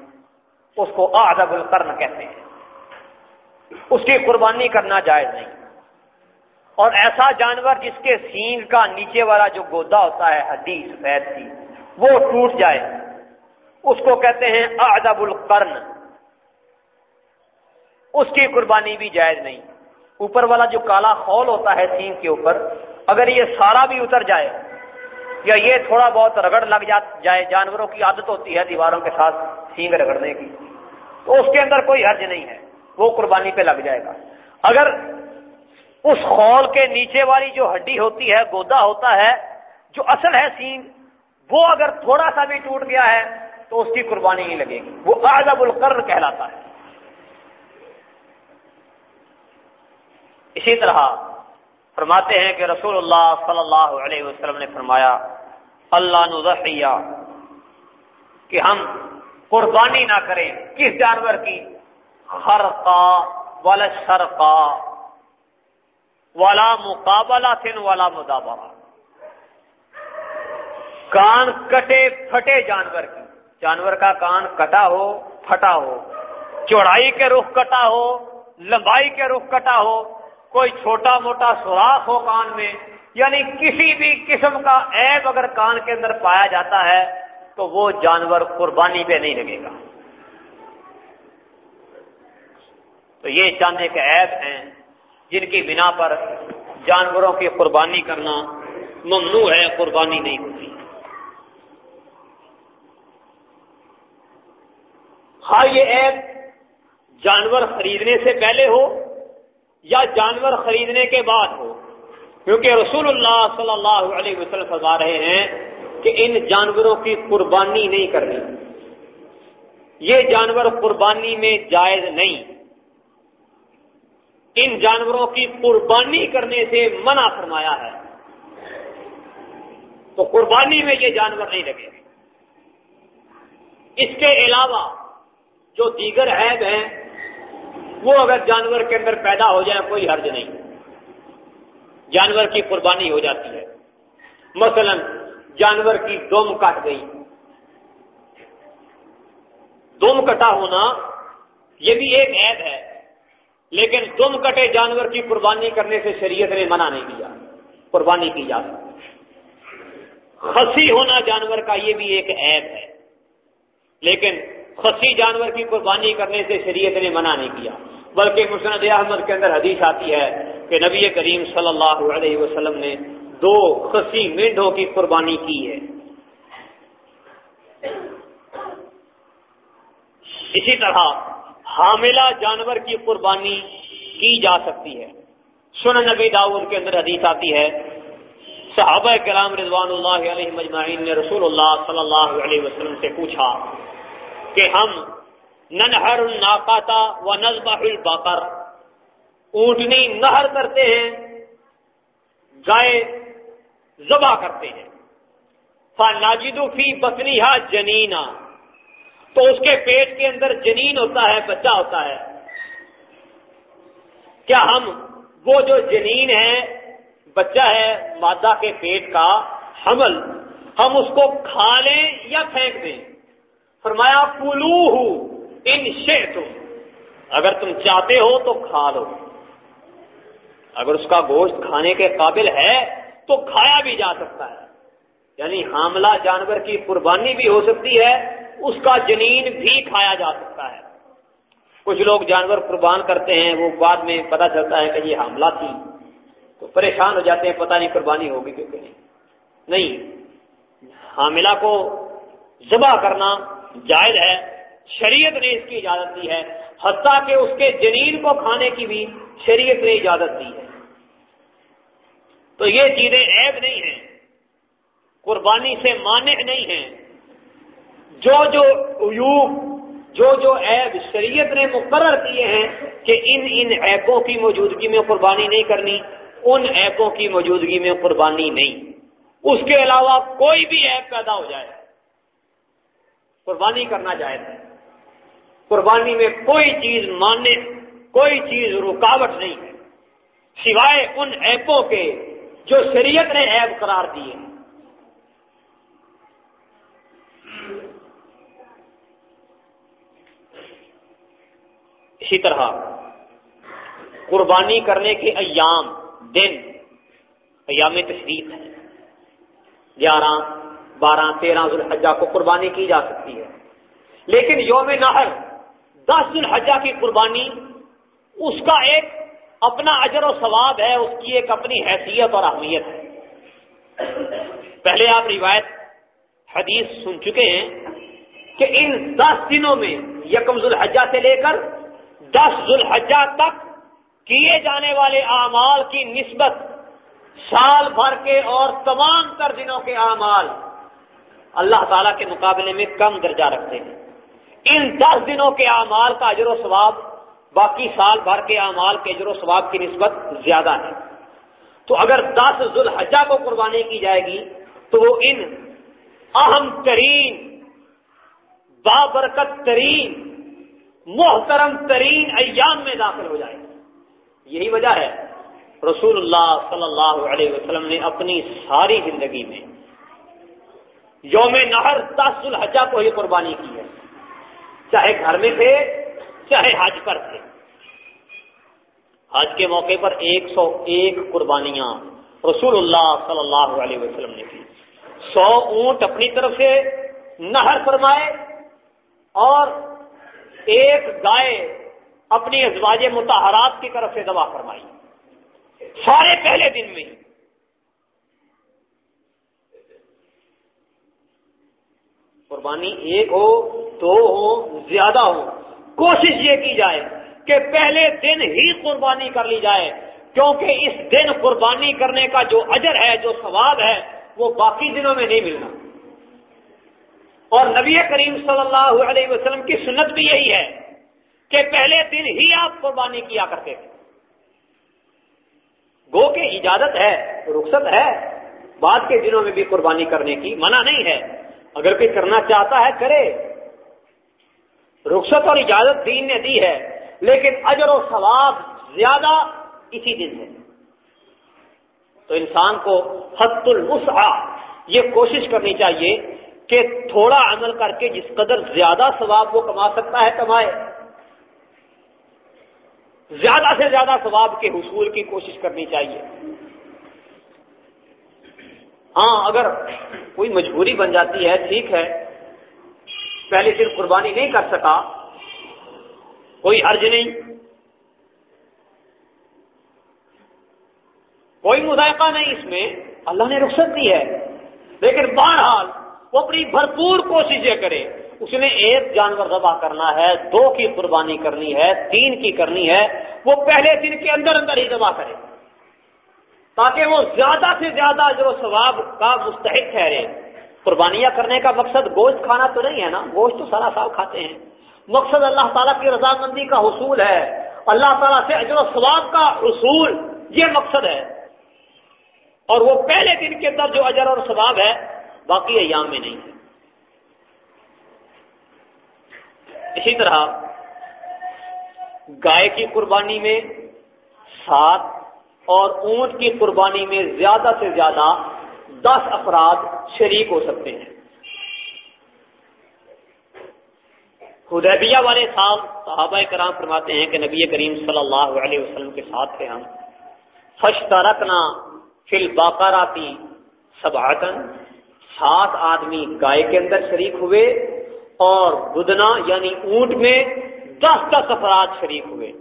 اس کو اعظب القرن کہتے ہیں۔ اس کی قربانی کرنا جائز نہیں۔ اور ایسا جانور جس کے سینگ کا نیچے والا جو گودا ہوتا ہے ہڈی سفید کی، وہ ٹوٹ جائے۔ اس کو کہتے ہیں ادب القرن۔ اس کی قربانی بھی جائز نہیں۔ اوپر والا جو کالا خول ہوتا ہے سینگ کے اوپر، اگر یہ سارا بھی اتر جائے یا یہ تھوڑا بہت رگڑ لگ جائے، جانوروں کی عادت ہوتی ہے دیواروں کے ساتھ سینگ رگڑنے کی، تو اس کے اندر کوئی حرج نہیں ہے۔ وہ قربانی پہ لگ جائے گا۔ اگر اس خول کے نیچے والی جو ہڈی ہوتی ہے، گودا ہوتا ہے، جو اصل ہے سین وہ اگر تھوڑا سا بھی ٹوٹ گیا ہے تو اس کی قربانی نہیں لگے گی۔ وہ آزب القرن کہلاتا ہے۔ اسی طرح فرماتے ہیں کہ رسول اللہ صلی اللہ علیہ وسلم نے فرمایا، اللہ نظیہ کہ ہم قربانی نہ کریں۔ کس جانور کی؟ ہر کا والا شر کا والا مقابلہ تھن والا مدابہ کان کٹے پھٹے جانور کی۔ جانور کا کان کٹا ہو، پھٹا ہو۔ چوڑائی کے رخ کٹا ہو، لمبائی کے رخ کٹا ہو۔ کوئی چھوٹا موٹا سوراخ ہو کان میں یعنی کسی بھی قسم کا عیب اگر کان کے اندر پایا جاتا ہے، تو وہ جانور قربانی پہ نہیں لگے گا۔ تو یہ چاندے کے عیب ہیں۔ جن کی بنا پر جانوروں کی قربانی کرنا ممنوع ہے، قربانی نہیں ہوتی۔ ہاں یہ ایپ جانور خریدنے سے پہلے ہو یا جانور خریدنے کے بعد ہو؟ کیونکہ رسول اللہ صلی اللہ علیہ وسلم فرما رہے ہیں کہ ان جانوروں کی قربانی نہیں کرنی۔ یہ جانور قربانی میں جائز نہیں۔ ان جانوروں کی قربانی کرنے سے منع فرمایا ہے۔ تو قربانی میں یہ جانور نہیں لگے۔ اس کے علاوہ جو دیگر عیب ہیں، وہ اگر جانور کے اندر پیدا ہو جائے، کوئی حرج نہیں۔ جانور کی قربانی ہو جاتی ہے۔ مثلا جانور کی دم کٹ گئی۔ دم کٹا ہونا یہ بھی ایک عیب ہے۔ لیکن دم کٹے جانور کی قربانی کرنے سے شریعت نے منع نہیں کیا، قربانی کی جا سکتی۔ خسی ہونا جانور کا یہ بھی ایک عیب ہے۔ لیکن خسی جانور کی قربانی کرنے سے شریعت نے منع نہیں کیا۔ بلکہ مسند احمد کے اندر حدیث آتی ہے کہ نبی کریم صلی اللہ علیہ وسلم نے دو خسی مینڈوں کی قربانی کی ہے۔ اسی طرح حاملہ جانور کی قربانی کی جا سکتی ہے۔ سن نبی داود کے اندر حدیث آتی ہے، صحابہ کلام رضوان اللہ علیہ مجمعین نے رسول اللہ صلی اللہ علیہ وسلم سے پوچھا کہ ہم ننہر ناکاتا و نظبہ الباقر اونٹنی نہر کرتے ہیں، گائے ذبح کرتے ہیں۔ فا ناجدو فی بسنی جنینا تو اس کے پیٹ کے اندر جنین ہوتا ہے، بچہ ہوتا ہے۔ کیا ہم وہ جو جنین ہے، بچہ ہے، مادہ کے پیٹ کا حمل، ہم اس کو کھا لیں یا پھینک دیں؟ فرمایا پلو ان تم اگر تم چاہتے ہو تو کھا لو۔ اگر اس کا گوشت کھانے کے قابل ہے تو کھایا بھی جا سکتا ہے۔ یعنی حاملہ جانور کی قربانی بھی ہو سکتی ہے اس کا جنین بھی کھایا جا سکتا ہے۔ کچھ لوگ جانور قربان کرتے ہیں، وہ بعد میں پتا چلتا ہے کہ یہ حاملہ تھی۔ تو پریشان ہو جاتے ہیں، پتہ نہیں قربانی ہوگی کہ نہیں۔ نہیں، حاملہ کو ذبح کرنا جائز ہے۔ شریعت نے اس کی اجازت دی ہے۔ حتیٰ کہ اس کے جنین کو کھانے کی بھی شریعت نے اجازت دی ہے۔ تو یہ چیزیں عیب نہیں ہیں۔ قربانی سے مانع نہیں ہیں۔ جو جو عیوب، جو جو عیب شریعت نے مقرر کیے ہیں کہ ان ان ایپوں کی موجودگی میں قربانی نہیں کرنی، ان ایپوں کی موجودگی میں قربانی نہیں۔ اس کے علاوہ کوئی بھی ایپ پیدا ہو جائے، قربانی کرنا جائز ہے۔ قربانی میں کوئی چیز ماننے، کوئی چیز رکاوٹ نہیں ہے۔ سوائے ان ایپوں کے جو شریعت نے ایپ قرار دیے۔ اسی طرح قربانی کرنے کے ایام دن، ایام تشریف ہے گیارہ، بارہ، تیرہ ذوالحجہ کو قربانی کی جا سکتی ہے۔ لیکن یوم نہر، دس ذوالحجہ کی قربانی، اس کا ایک اپنا اجر و ثواب ہے، اس کی ایک اپنی حیثیت اور اہمیت ہے۔ پہلے آپ روایت، حدیث سن چکے ہیں کہ ان دس دنوں میں یکم ذوالحجہ سے لے کر دس ذوالحجہ تک کیے جانے والے اعمال کی نسبت سال بھر کے اور تمام تر دنوں کے اعمال اللہ تعالی کے مقابلے میں کم درجہ رکھتے ہیں۔ ان دس دنوں کے اعمال کا اجر و ثواب باقی سال بھر کے اعمال کے اجر و ثواب کی نسبت زیادہ ہے۔ تو اگر دس ذوالحجہ کو قربانی کی جائے گی تو وہ ان اہم ترین بابرکت ترین محترم ترین ایام میں داخل ہو جائے۔ یہی وجہ ہے، رسول اللہ صلی اللہ علیہ وسلم نے اپنی ساری زندگی میں یوم نہر، دس الحجہ کو ہی قربانی کی ہے۔ چاہے گھر میں تھے، چاہے حج پر تھے۔ حج کے موقع پر ایک سو ایک قربانیاں رسول اللہ صلی اللہ علیہ وسلم نے کی۔ سو اونٹ اپنی طرف سے نہر فرمائے اور ایک گائے اپنی ازواج متحرات کی طرف سے دوا فرمائی۔ سارے پہلے دن میں۔ ہی قربانی، ایک ہو، دو ہو، زیادہ ہو۔ کوشش یہ کی جائے کہ پہلے دن ہی قربانی کر لی جائے، کیونکہ اس دن قربانی کرنے کا جو اجر ہے، جو ثواب ہے، وہ باقی دنوں میں نہیں ملنا۔ اور نبی کریم صلی اللہ علیہ وسلم کی سنت بھی یہی ہے کہ پہلے دن ہی آپ قربانی کیا کرتے تھے۔ گو کہ اجازت ہے، رخصت ہے، بعد کے دنوں میں بھی قربانی کرنے کی منع نہیں ہے۔ اگر کوئی کرنا چاہتا ہے، کرے۔ رخصت اور اجازت دین نے دی ہے، لیکن اجر و ثواب زیادہ اسی دن ہے۔ تو انسان کو حت الوسع یہ کوشش کرنی چاہیے کہ تھوڑا عمل کر کے جس قدر زیادہ ثواب وہ کما سکتا ہے کمائے۔ زیادہ سے زیادہ ثواب کے حصول کی کوشش کرنی چاہیے۔ ہاں اگر کوئی مجبوری بن جاتی ہے، ٹھیک ہے۔ پہلے دن قربانی نہیں کر سکا، کوئی حرج نہیں۔ کوئی مذائقہ نہیں اس میں۔ اللہ نے رخصت دی ہے۔ لیکن بہرحال وہ اپنی بھرپور کوشش یہ کرے۔ اس نے ایک جانور ذبح کرنا ہے، دو کی قربانی کرنی ہے، تین کی کرنی ہے، وہ پہلے دن کے اندر اندر ہی ذبح کرے۔ تاکہ وہ زیادہ سے زیادہ جو ثواب کا مستحق ٹھہرے۔ قربانیاں کرنے کا مقصد گوشت کھانا تو نہیں ہے نا؟ گوشت تو سارا سال کھاتے ہیں۔ مقصد اللہ تعالیٰ کی رضامندی کا حصول ہے۔ اللہ تعالیٰ سے اجر و ثواب کا حصول یہ مقصد ہے۔ اور وہ پہلے دن کے اندر جو اجر اور ثواب ہے باقی ایام میں نہیں۔ ہے اسی طرح گائے کی قربانی میں سات اور اونٹ کی قربانی میں زیادہ سے زیادہ دس افراد شریک ہو سکتے ہیں۔ خدیبیہ والے سال صحابہ کرام فرماتے ہیں کہ نبی کریم صلی اللہ علیہ وسلم کے ساتھ تھے ہم۔ فشتا رکھنا فل باقاراتی سب سات آدمی گائے کے اندر شریک ہوئے اور بدنا یعنی اونٹ میں دس دس افراد شریک ہوئے۔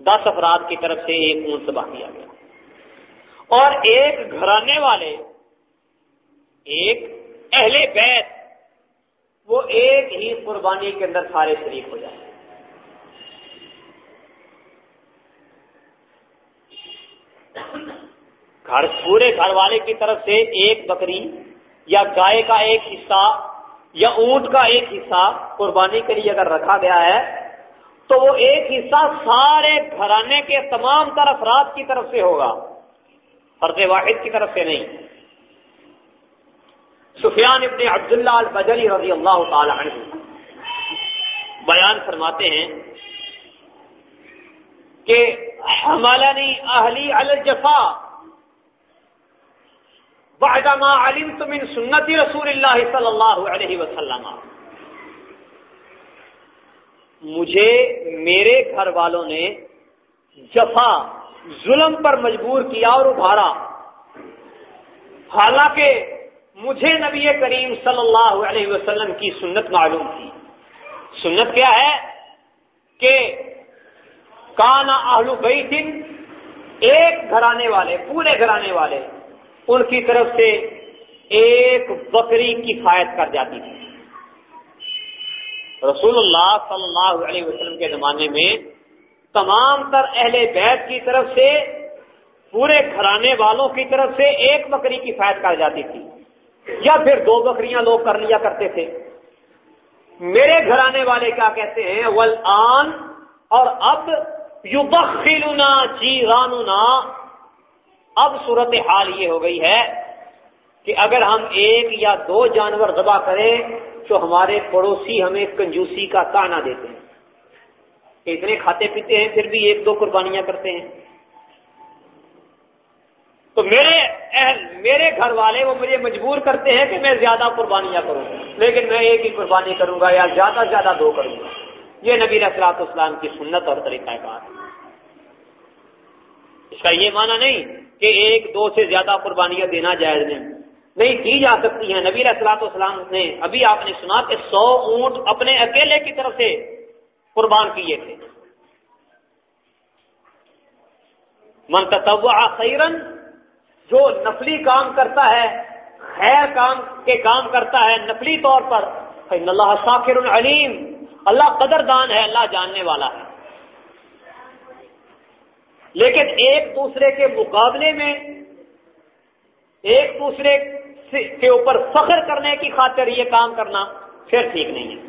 دس افراد کی طرف سے ایک اونٹ تباہ کیا گیا۔ اور ایک گھرانے والے، ایک اہل بیت، وہ ایک ہی قربانی کے اندر سارے شریک ہو جائیں گھر، پورے گھر والے کی طرف سے ایک بکری یا گائے کا ایک حصہ یا اونٹ کا ایک حصہ قربانی کے لیے اگر رکھا گیا ہے، تو وہ ایک حصہ سارے گھرانے کے تمام تر افراد کی طرف سے ہوگا، فرد واحد کی طرف سے نہیں۔ سفیان ابن عبداللہ البجلی رضی اللہ تعالی عنہ بیان فرماتے ہیں کہ حملنی اہلی الجفا بعد ما علمت من سنت رسول اللہ صلی اللہ علیہ وسلم. مجھے میرے گھر والوں نے جفا ظلم پر مجبور کیا اور ابھارا. حالانکہ مجھے نبی کریم صلی اللہ علیہ وسلم کی سنت معلوم تھی. سنت کیا ہے؟ کہ کانا آلو بیت ایک گھرانے والے، پورے گھرانے والے ان کی طرف سے ایک بکری کفایت کر جاتی تھی۔ رسول اللہ صلی اللہ علیہ وسلم کے زمانے میں تمام تر اہل بیت کی طرف سے، پورے گھرانے والوں کی طرف سے ایک بکری کفایت کر جاتی تھی۔ یا پھر دو بکریاں لوگ کر لیا کرتے تھے۔ میرے گھرانے والے کیا کہتے ہیں؟ ول آن اور اب یو بخیلنا جیراننا اب صورت حال یہ ہو گئی ہے کہ اگر ہم ایک یا دو جانور ذبح کریں تو ہمارے پڑوسی ہمیں کنجوسی کا تانا دیتے ہیں۔ اتنے کھاتے پیتے ہیں، پھر بھی ایک دو قربانیاں کرتے ہیں۔ تو میرے اہل، میرے گھر والے وہ مجھے مجبور کرتے ہیں کہ میں زیادہ قربانیاں کروں۔ لیکن میں ایک ہی قربانی کروں گا یا زیادہ سے زیادہ دو کروں گا۔ یہ نبی اصلاط اسلام کی سنت اور طریقہ کار۔ اس کا یہ معنی نہیں کہ ایک دو سے زیادہ قربانیاں دینا جائز نہیں۔ نہیں دی جا سکتی ہیں۔ نبی اصلاط اسلام نے ابھی آپ نے سنا کہ سو اونٹ اپنے اکیلے کی طرف سے قربان کیے تھے۔ منتبا خیرن، جو نفلی کام کرتا ہے، خیر کام کے کام کرتا ہے، نفلی طور پر اللہ شاکر العلیم اللہ قدر دان ہے، اللہ جاننے والا ہے۔ لیکن ایک دوسرے کے مقابلے میں، ایک دوسرے کے اوپر فخر کرنے کی خاطر یہ کام کرنا پھر ٹھیک نہیں ہے۔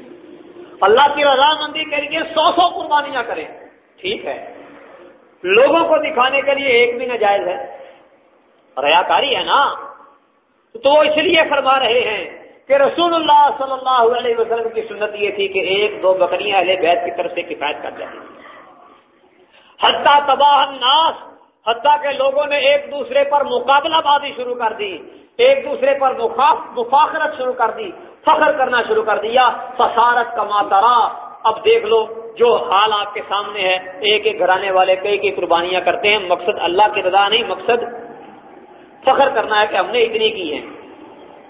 اللہ کی رضامندی کے لیے سو سو قربانیاں کریں۔ ٹھیک ہے۔ لوگوں کو دکھانے کے لیے ایک بھی ناجائز ہے۔ ریاکاری ہے نا۔ تو وہ اس لیے فرما رہے ہیں کہ رسول اللہ صلی اللہ علیہ وسلم کی سنت یہ تھی کہ ایک دو بکریاں اہل بیت کی طرف سے کفایت کر جائیں حتیٰ تباہ الناس، حتیٰ کہ لوگوں نے ایک دوسرے پر مقابلہ بازی شروع کر دی، ایک دوسرے پر مفاخرت شروع کر دی، فخر کرنا شروع کر دیا فسارت کا ماترا اب دیکھ لو جو حال آپ کے سامنے ہے، ایک ایک گھرانے والے کئی کئی قربانیاں کرتے ہیں، مقصد اللہ کی رضا نہیں، مقصد فخر کرنا ہے کہ ہم نے اتنی کی ہے۔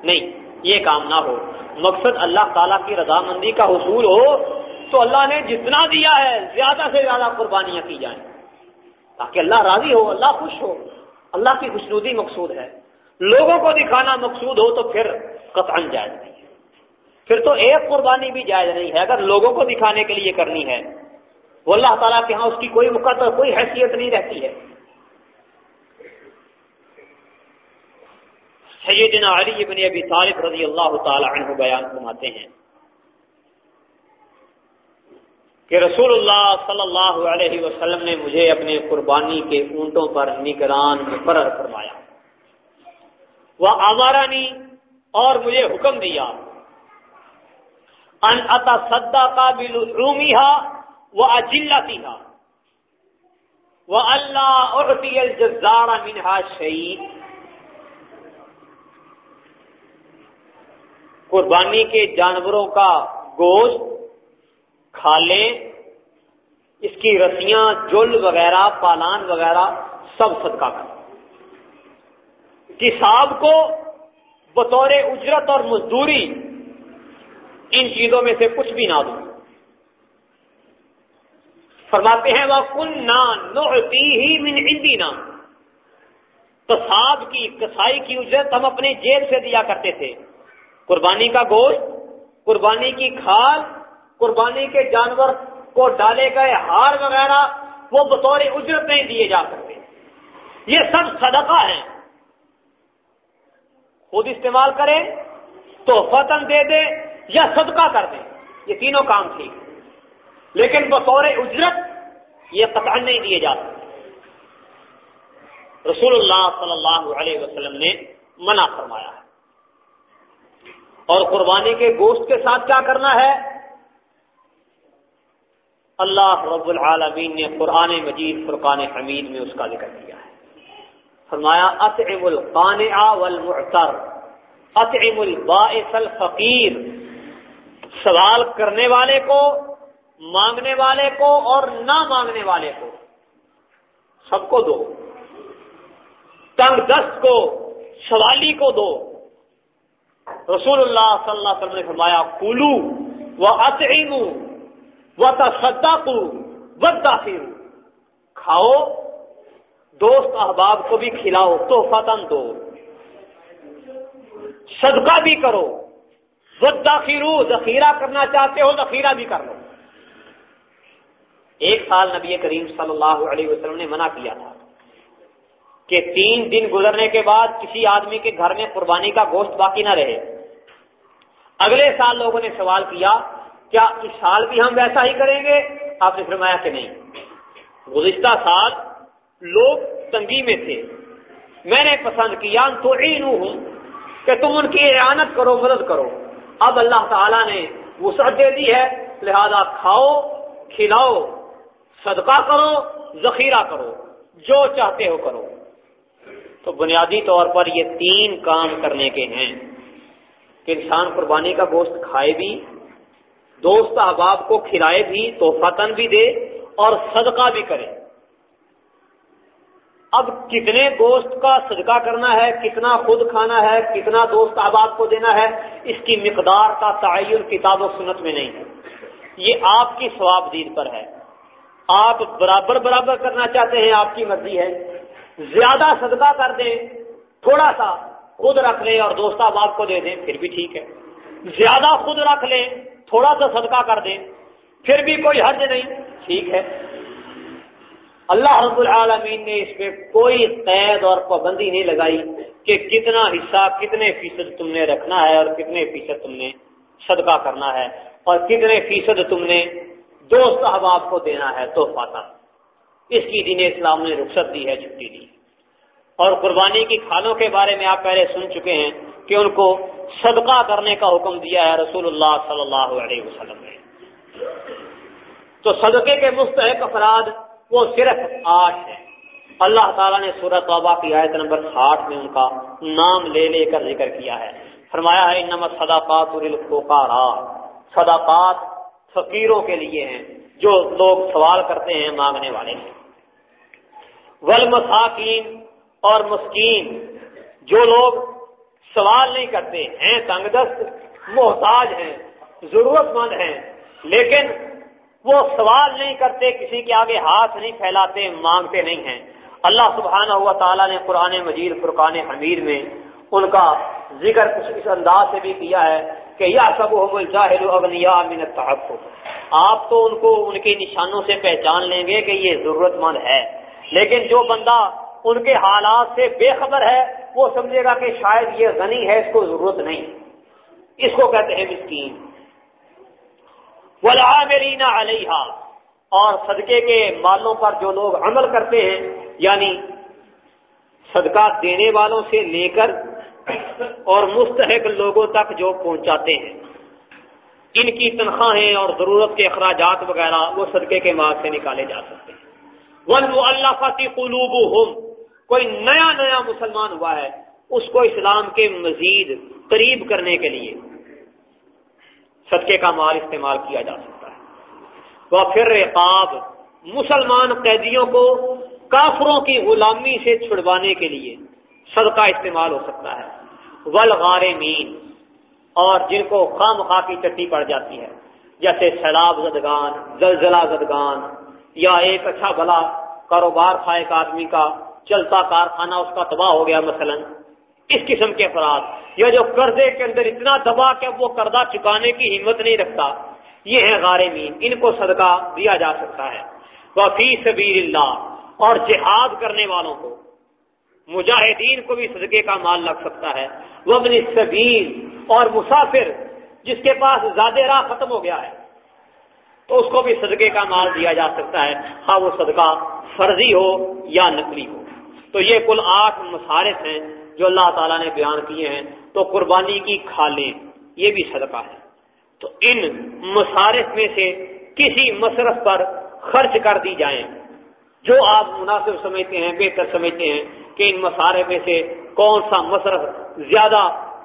نہیں، یہ کام نہ ہو۔ مقصد اللہ تعالیٰ کی رضامندی کا حصول ہو تو اللہ نے جتنا دیا ہے، زیادہ سے زیادہ قربانیاں کی جائیں۔ تاکہ اللہ راضی ہو، اللہ خوش ہو۔ اللہ کی خوشنودی مقصود ہے۔ لوگوں کو دکھانا مقصود ہو تو پھر قطعا جائز نہیں ہے۔ پھر تو ایک قربانی بھی جائز نہیں ہے۔ اگر لوگوں کو دکھانے کے لیے کرنی ہے، وہ اللہ تعالیٰ کے ہاں اس کی کوئی مقدر، کوئی حیثیت نہیں رہتی ہے۔ سیدنا علی بن ابی طالب رضی اللہ تعالی عنہ بیان فرماتے ہیں۔ کہ رسول اللہ صلی اللہ علیہ وسلم نے مجھے اپنے قربانی کے اونٹوں پر نگران مقرر فرمایا۔ وہ آمارانی اور مجھے حکم دیا۔ ان اتا سدا کا بلومی وہ اجلاتی ہا وہ اللہ اور منہا شہید۔ قربانی کے جانوروں کا گوشت کھالے اس کی رسیاں، جل وغیرہ، پالان وغیرہ، سب صدقہ کر۔ کساب کو بطور اجرت اور مزدوری، ان چیزوں میں سے کچھ بھی نہ دوں فرماتے ہیں وہ کن نہ ہی من ہندی نہ تو کی، کسائی کی اجرت ہم اپنی جیب سے دیا کرتے تھے۔ قربانی کا گوشت، قربانی کی کھال قربانی کے جانور کو ڈالے گئے ہار وغیرہ وہ بطور اجرت نہیں دیے جا سکتے۔ یہ سب صدقہ ہیں۔ خود استعمال کریں تو فتن دے دے یا صدقہ کر دیں۔ یہ تینوں کام ٹھیک لیکن بطور اجرت یہ قطع نہیں دیے جا سکتے۔ رسول اللہ صلی اللہ علیہ وسلم نے منع فرمایا ہے۔ اور قربانی کے گوشت کے ساتھ کیا کرنا ہے؟ اللہ رب العالمین نے قرآن مجید فرقان حمید میں اس کا ذکر کیا ہے۔ فرمایا، اطعم القانع والمعتر، اطعم البائس الفقیر۔ سوال کرنے والے کو، مانگنے والے کو اور نہ مانگنے والے کو۔ سب کو دو۔ تنگ دست کو، سوالی کو دو۔ رسول اللہ صلی اللہ علیہ وسلم نے فرمایا کولو و اطعیم و تصدقو و کھاؤ، دوست احباب کو بھی کھلاؤ تو فتن دو۔ صدقہ بھی کرو۔ وہ ذخیرہ کرنا چاہتے ہو، ذخیرہ بھی کر لو۔ ایک سال نبی کریم صلی اللہ علیہ وسلم نے منع کیا تھا کہ تین دن گزرنے کے بعد کسی آدمی کے گھر میں قربانی کا گوشت باقی نہ رہے۔ اگلے سال لوگوں نے سوال کیا کیا اس سال بھی ہم ویسا ہی کریں گے؟ آپ نے فرمایا کہ نہیں۔ گزشتہ سال لوگ تنگی میں تھے۔ میں نے پسند کیا تو ہوں کہ تم ان کی اعانت کرو، مدد کرو۔ اب اللہ تعالی نے وسعت دے دی ہے، لہذا کھاؤ، کھلاؤ، صدقہ کرو، ذخیرہ کرو، جو چاہتے ہو کرو۔ تو بنیادی طور پر یہ تین کام کرنے کے ہیں۔ کہ انسان قربانی کا گوشت کھائے بھی دوست احباب کو کھلائے بھی تو فتن بھی دے اور صدقہ بھی کرے۔ اب کتنے گوشت کا صدقہ کرنا ہے، کتنا خود کھانا ہے، کتنا دوست احباب کو دینا ہے، اس کی مقدار کا تعین کتاب و سنت میں نہیں ہے۔ یہ آپ کی ثواب دید پر ہے۔ آپ برابر برابر کرنا چاہتے ہیں، آپ کی مرضی ہے۔ زیادہ صدقہ کر دیں، تھوڑا سا خود رکھ لیں اور دوست باپ کو دے دیں، پھر بھی ٹھیک ہے۔ زیادہ خود رکھ لیں تھوڑا سا صدقہ کر دیں، پھر بھی کوئی حرج نہیں۔ ٹھیک ہے۔ اللہ رب العالمین نے اس میں کوئی قید اور پابندی نہیں لگائی کہ کتنا حصہ کتنے فیصد تم نے رکھنا ہے اور کتنے فیصد تم نے صدقہ کرنا ہے اور کتنے فیصد تم نے دوست احباب کو دینا ہے تو پاتا اس کی دین اسلام نے رخصت دی ہے، چھٹی دی۔ اور قربانی کی کھالوں کے بارے میں آپ پہلے سن چکے ہیں۔ کہ ان کو صدقہ کرنے کا حکم دیا ہے رسول اللہ صلی اللہ علیہ وسلم نے۔ تو صدقے کے مستحق افراد وہ صرف آٹھ ہیں۔ اللہ تعالیٰ نے سورت توبہ کی آیت نمبر ساٹھ میں ان کا نام لے لے کر ذکر کیا ہے۔ فرمایا ہے نمت صداقات صداقات فقیروں کے لیے ہیں جو لوگ سوال کرتے ہیں مانگنے والے ہیں۔ ولمساکین اور مسکین، جو لوگ سوال نہیں کرتے، ہیں تنگ دست، محتاج ہیں ضرورت مند ہیں، لیکن وہ سوال نہیں کرتے، کسی کے آگے ہاتھ نہیں پھیلاتے، مانگتے نہیں ہیں۔ اللہ سبحانہ ہوا تعالیٰ نے قرآن مجید، فرقان حمید میں ان کا ذکر کچھ اس انداز سے بھی کیا ہے کہ یا سب من تحفظ آپ تو ان کو ان کے نشانوں سے پہچان لیں گے کہ یہ ضرورت مند ہے، لیکن جو بندہ ان کے حالات سے بے خبر ہے وہ سمجھے گا کہ شاید یہ غنی ہے، اس کو ضرورت نہیں۔ اس کو کہتے ہیں مسکین۔ والعاملین علیہ اور صدقے کے مالوں پر جو لوگ عمل کرتے ہیں یعنی صدقہ دینے والوں سے لے کر اور مستحق لوگوں تک جو پہنچاتے ہیں۔ ان کی تنخواہیں اور ضرورت کے اخراجات وغیرہ وہ صدقے کے مال سے نکالے جا سکتے ہیں۔ ون وہ اللہ فاطی قلوب کوئی نیا نیا مسلمان ہوا ہے، اس کو اسلام کے مزید قریب کرنے کے لیے صدقے کا مال استعمال کیا جا سکتا ہے۔ وہ پھر رقاب مسلمان قیدیوں کو کافروں کی غلامی سے چھڑوانے کے لیے صدقہ استعمال ہو سکتا ہے۔ ول مین اور جن کو خام خواہ کی چٹی پڑ جاتی ہے، جیسے سیلاب زدگان، زلزلہ زدگان یا ایک اچھا بھلا کاروبار تھا ایک آدمی کا چلتا کارخانہ اس کا تباہ ہو گیا مثلا۔ اس قسم کے افراد۔ یا جو قرضے کے اندر اتنا دبا کہ وہ قرضہ چکانے کی ہمت نہیں رکھتا۔ یہ ہے غارمین ان کو صدقہ دیا جا سکتا ہے۔ وہ فی سبیر اللہ اور جہاد کرنے والوں کو۔ مجاہدین کو بھی صدقے کا مال لگ سکتا ہے۔ وہ اپنی سبیر اور مسافر جس کے پاس زیادہ راہ ختم ہو گیا ہے۔ تو اس کو بھی صدقے کا مال دیا جا سکتا ہے۔ ہاں وہ صدقہ فرضی ہو یا نقلی ہو۔ تو یہ کل آٹھ مسارف ہیں جو اللہ تعالیٰ نے بیان کیے ہیں۔ تو قربانی کی کھالیں، یہ بھی صدقہ ہے۔ تو ان مصارف میں سے کسی مصرف پر خرچ کر دی جائیں۔ جو آپ مناسب سمجھتے ہیں، بہتر سمجھتے ہیں کہ ان مسارے میں سے کون سا مصرف زیادہ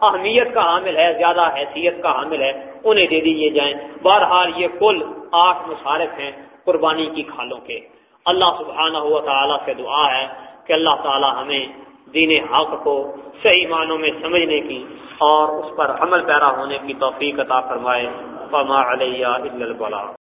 اہمیت کا حامل ہے، زیادہ حیثیت کا حامل ہے، انہیں دے دیے جائیں۔ بہرحال یہ کل آٹھ مصارف ہیں قربانی کی کھالوں کے۔ اللہ سبحانہ ہوا تعالیٰ سے دعا ہے کہ اللہ تعالیٰ ہمیں دین حق کو صحیح معنوں میں سمجھنے کی اور اس پر عمل پیرا ہونے کی توفیق عطا فرمائے۔ فما علیہ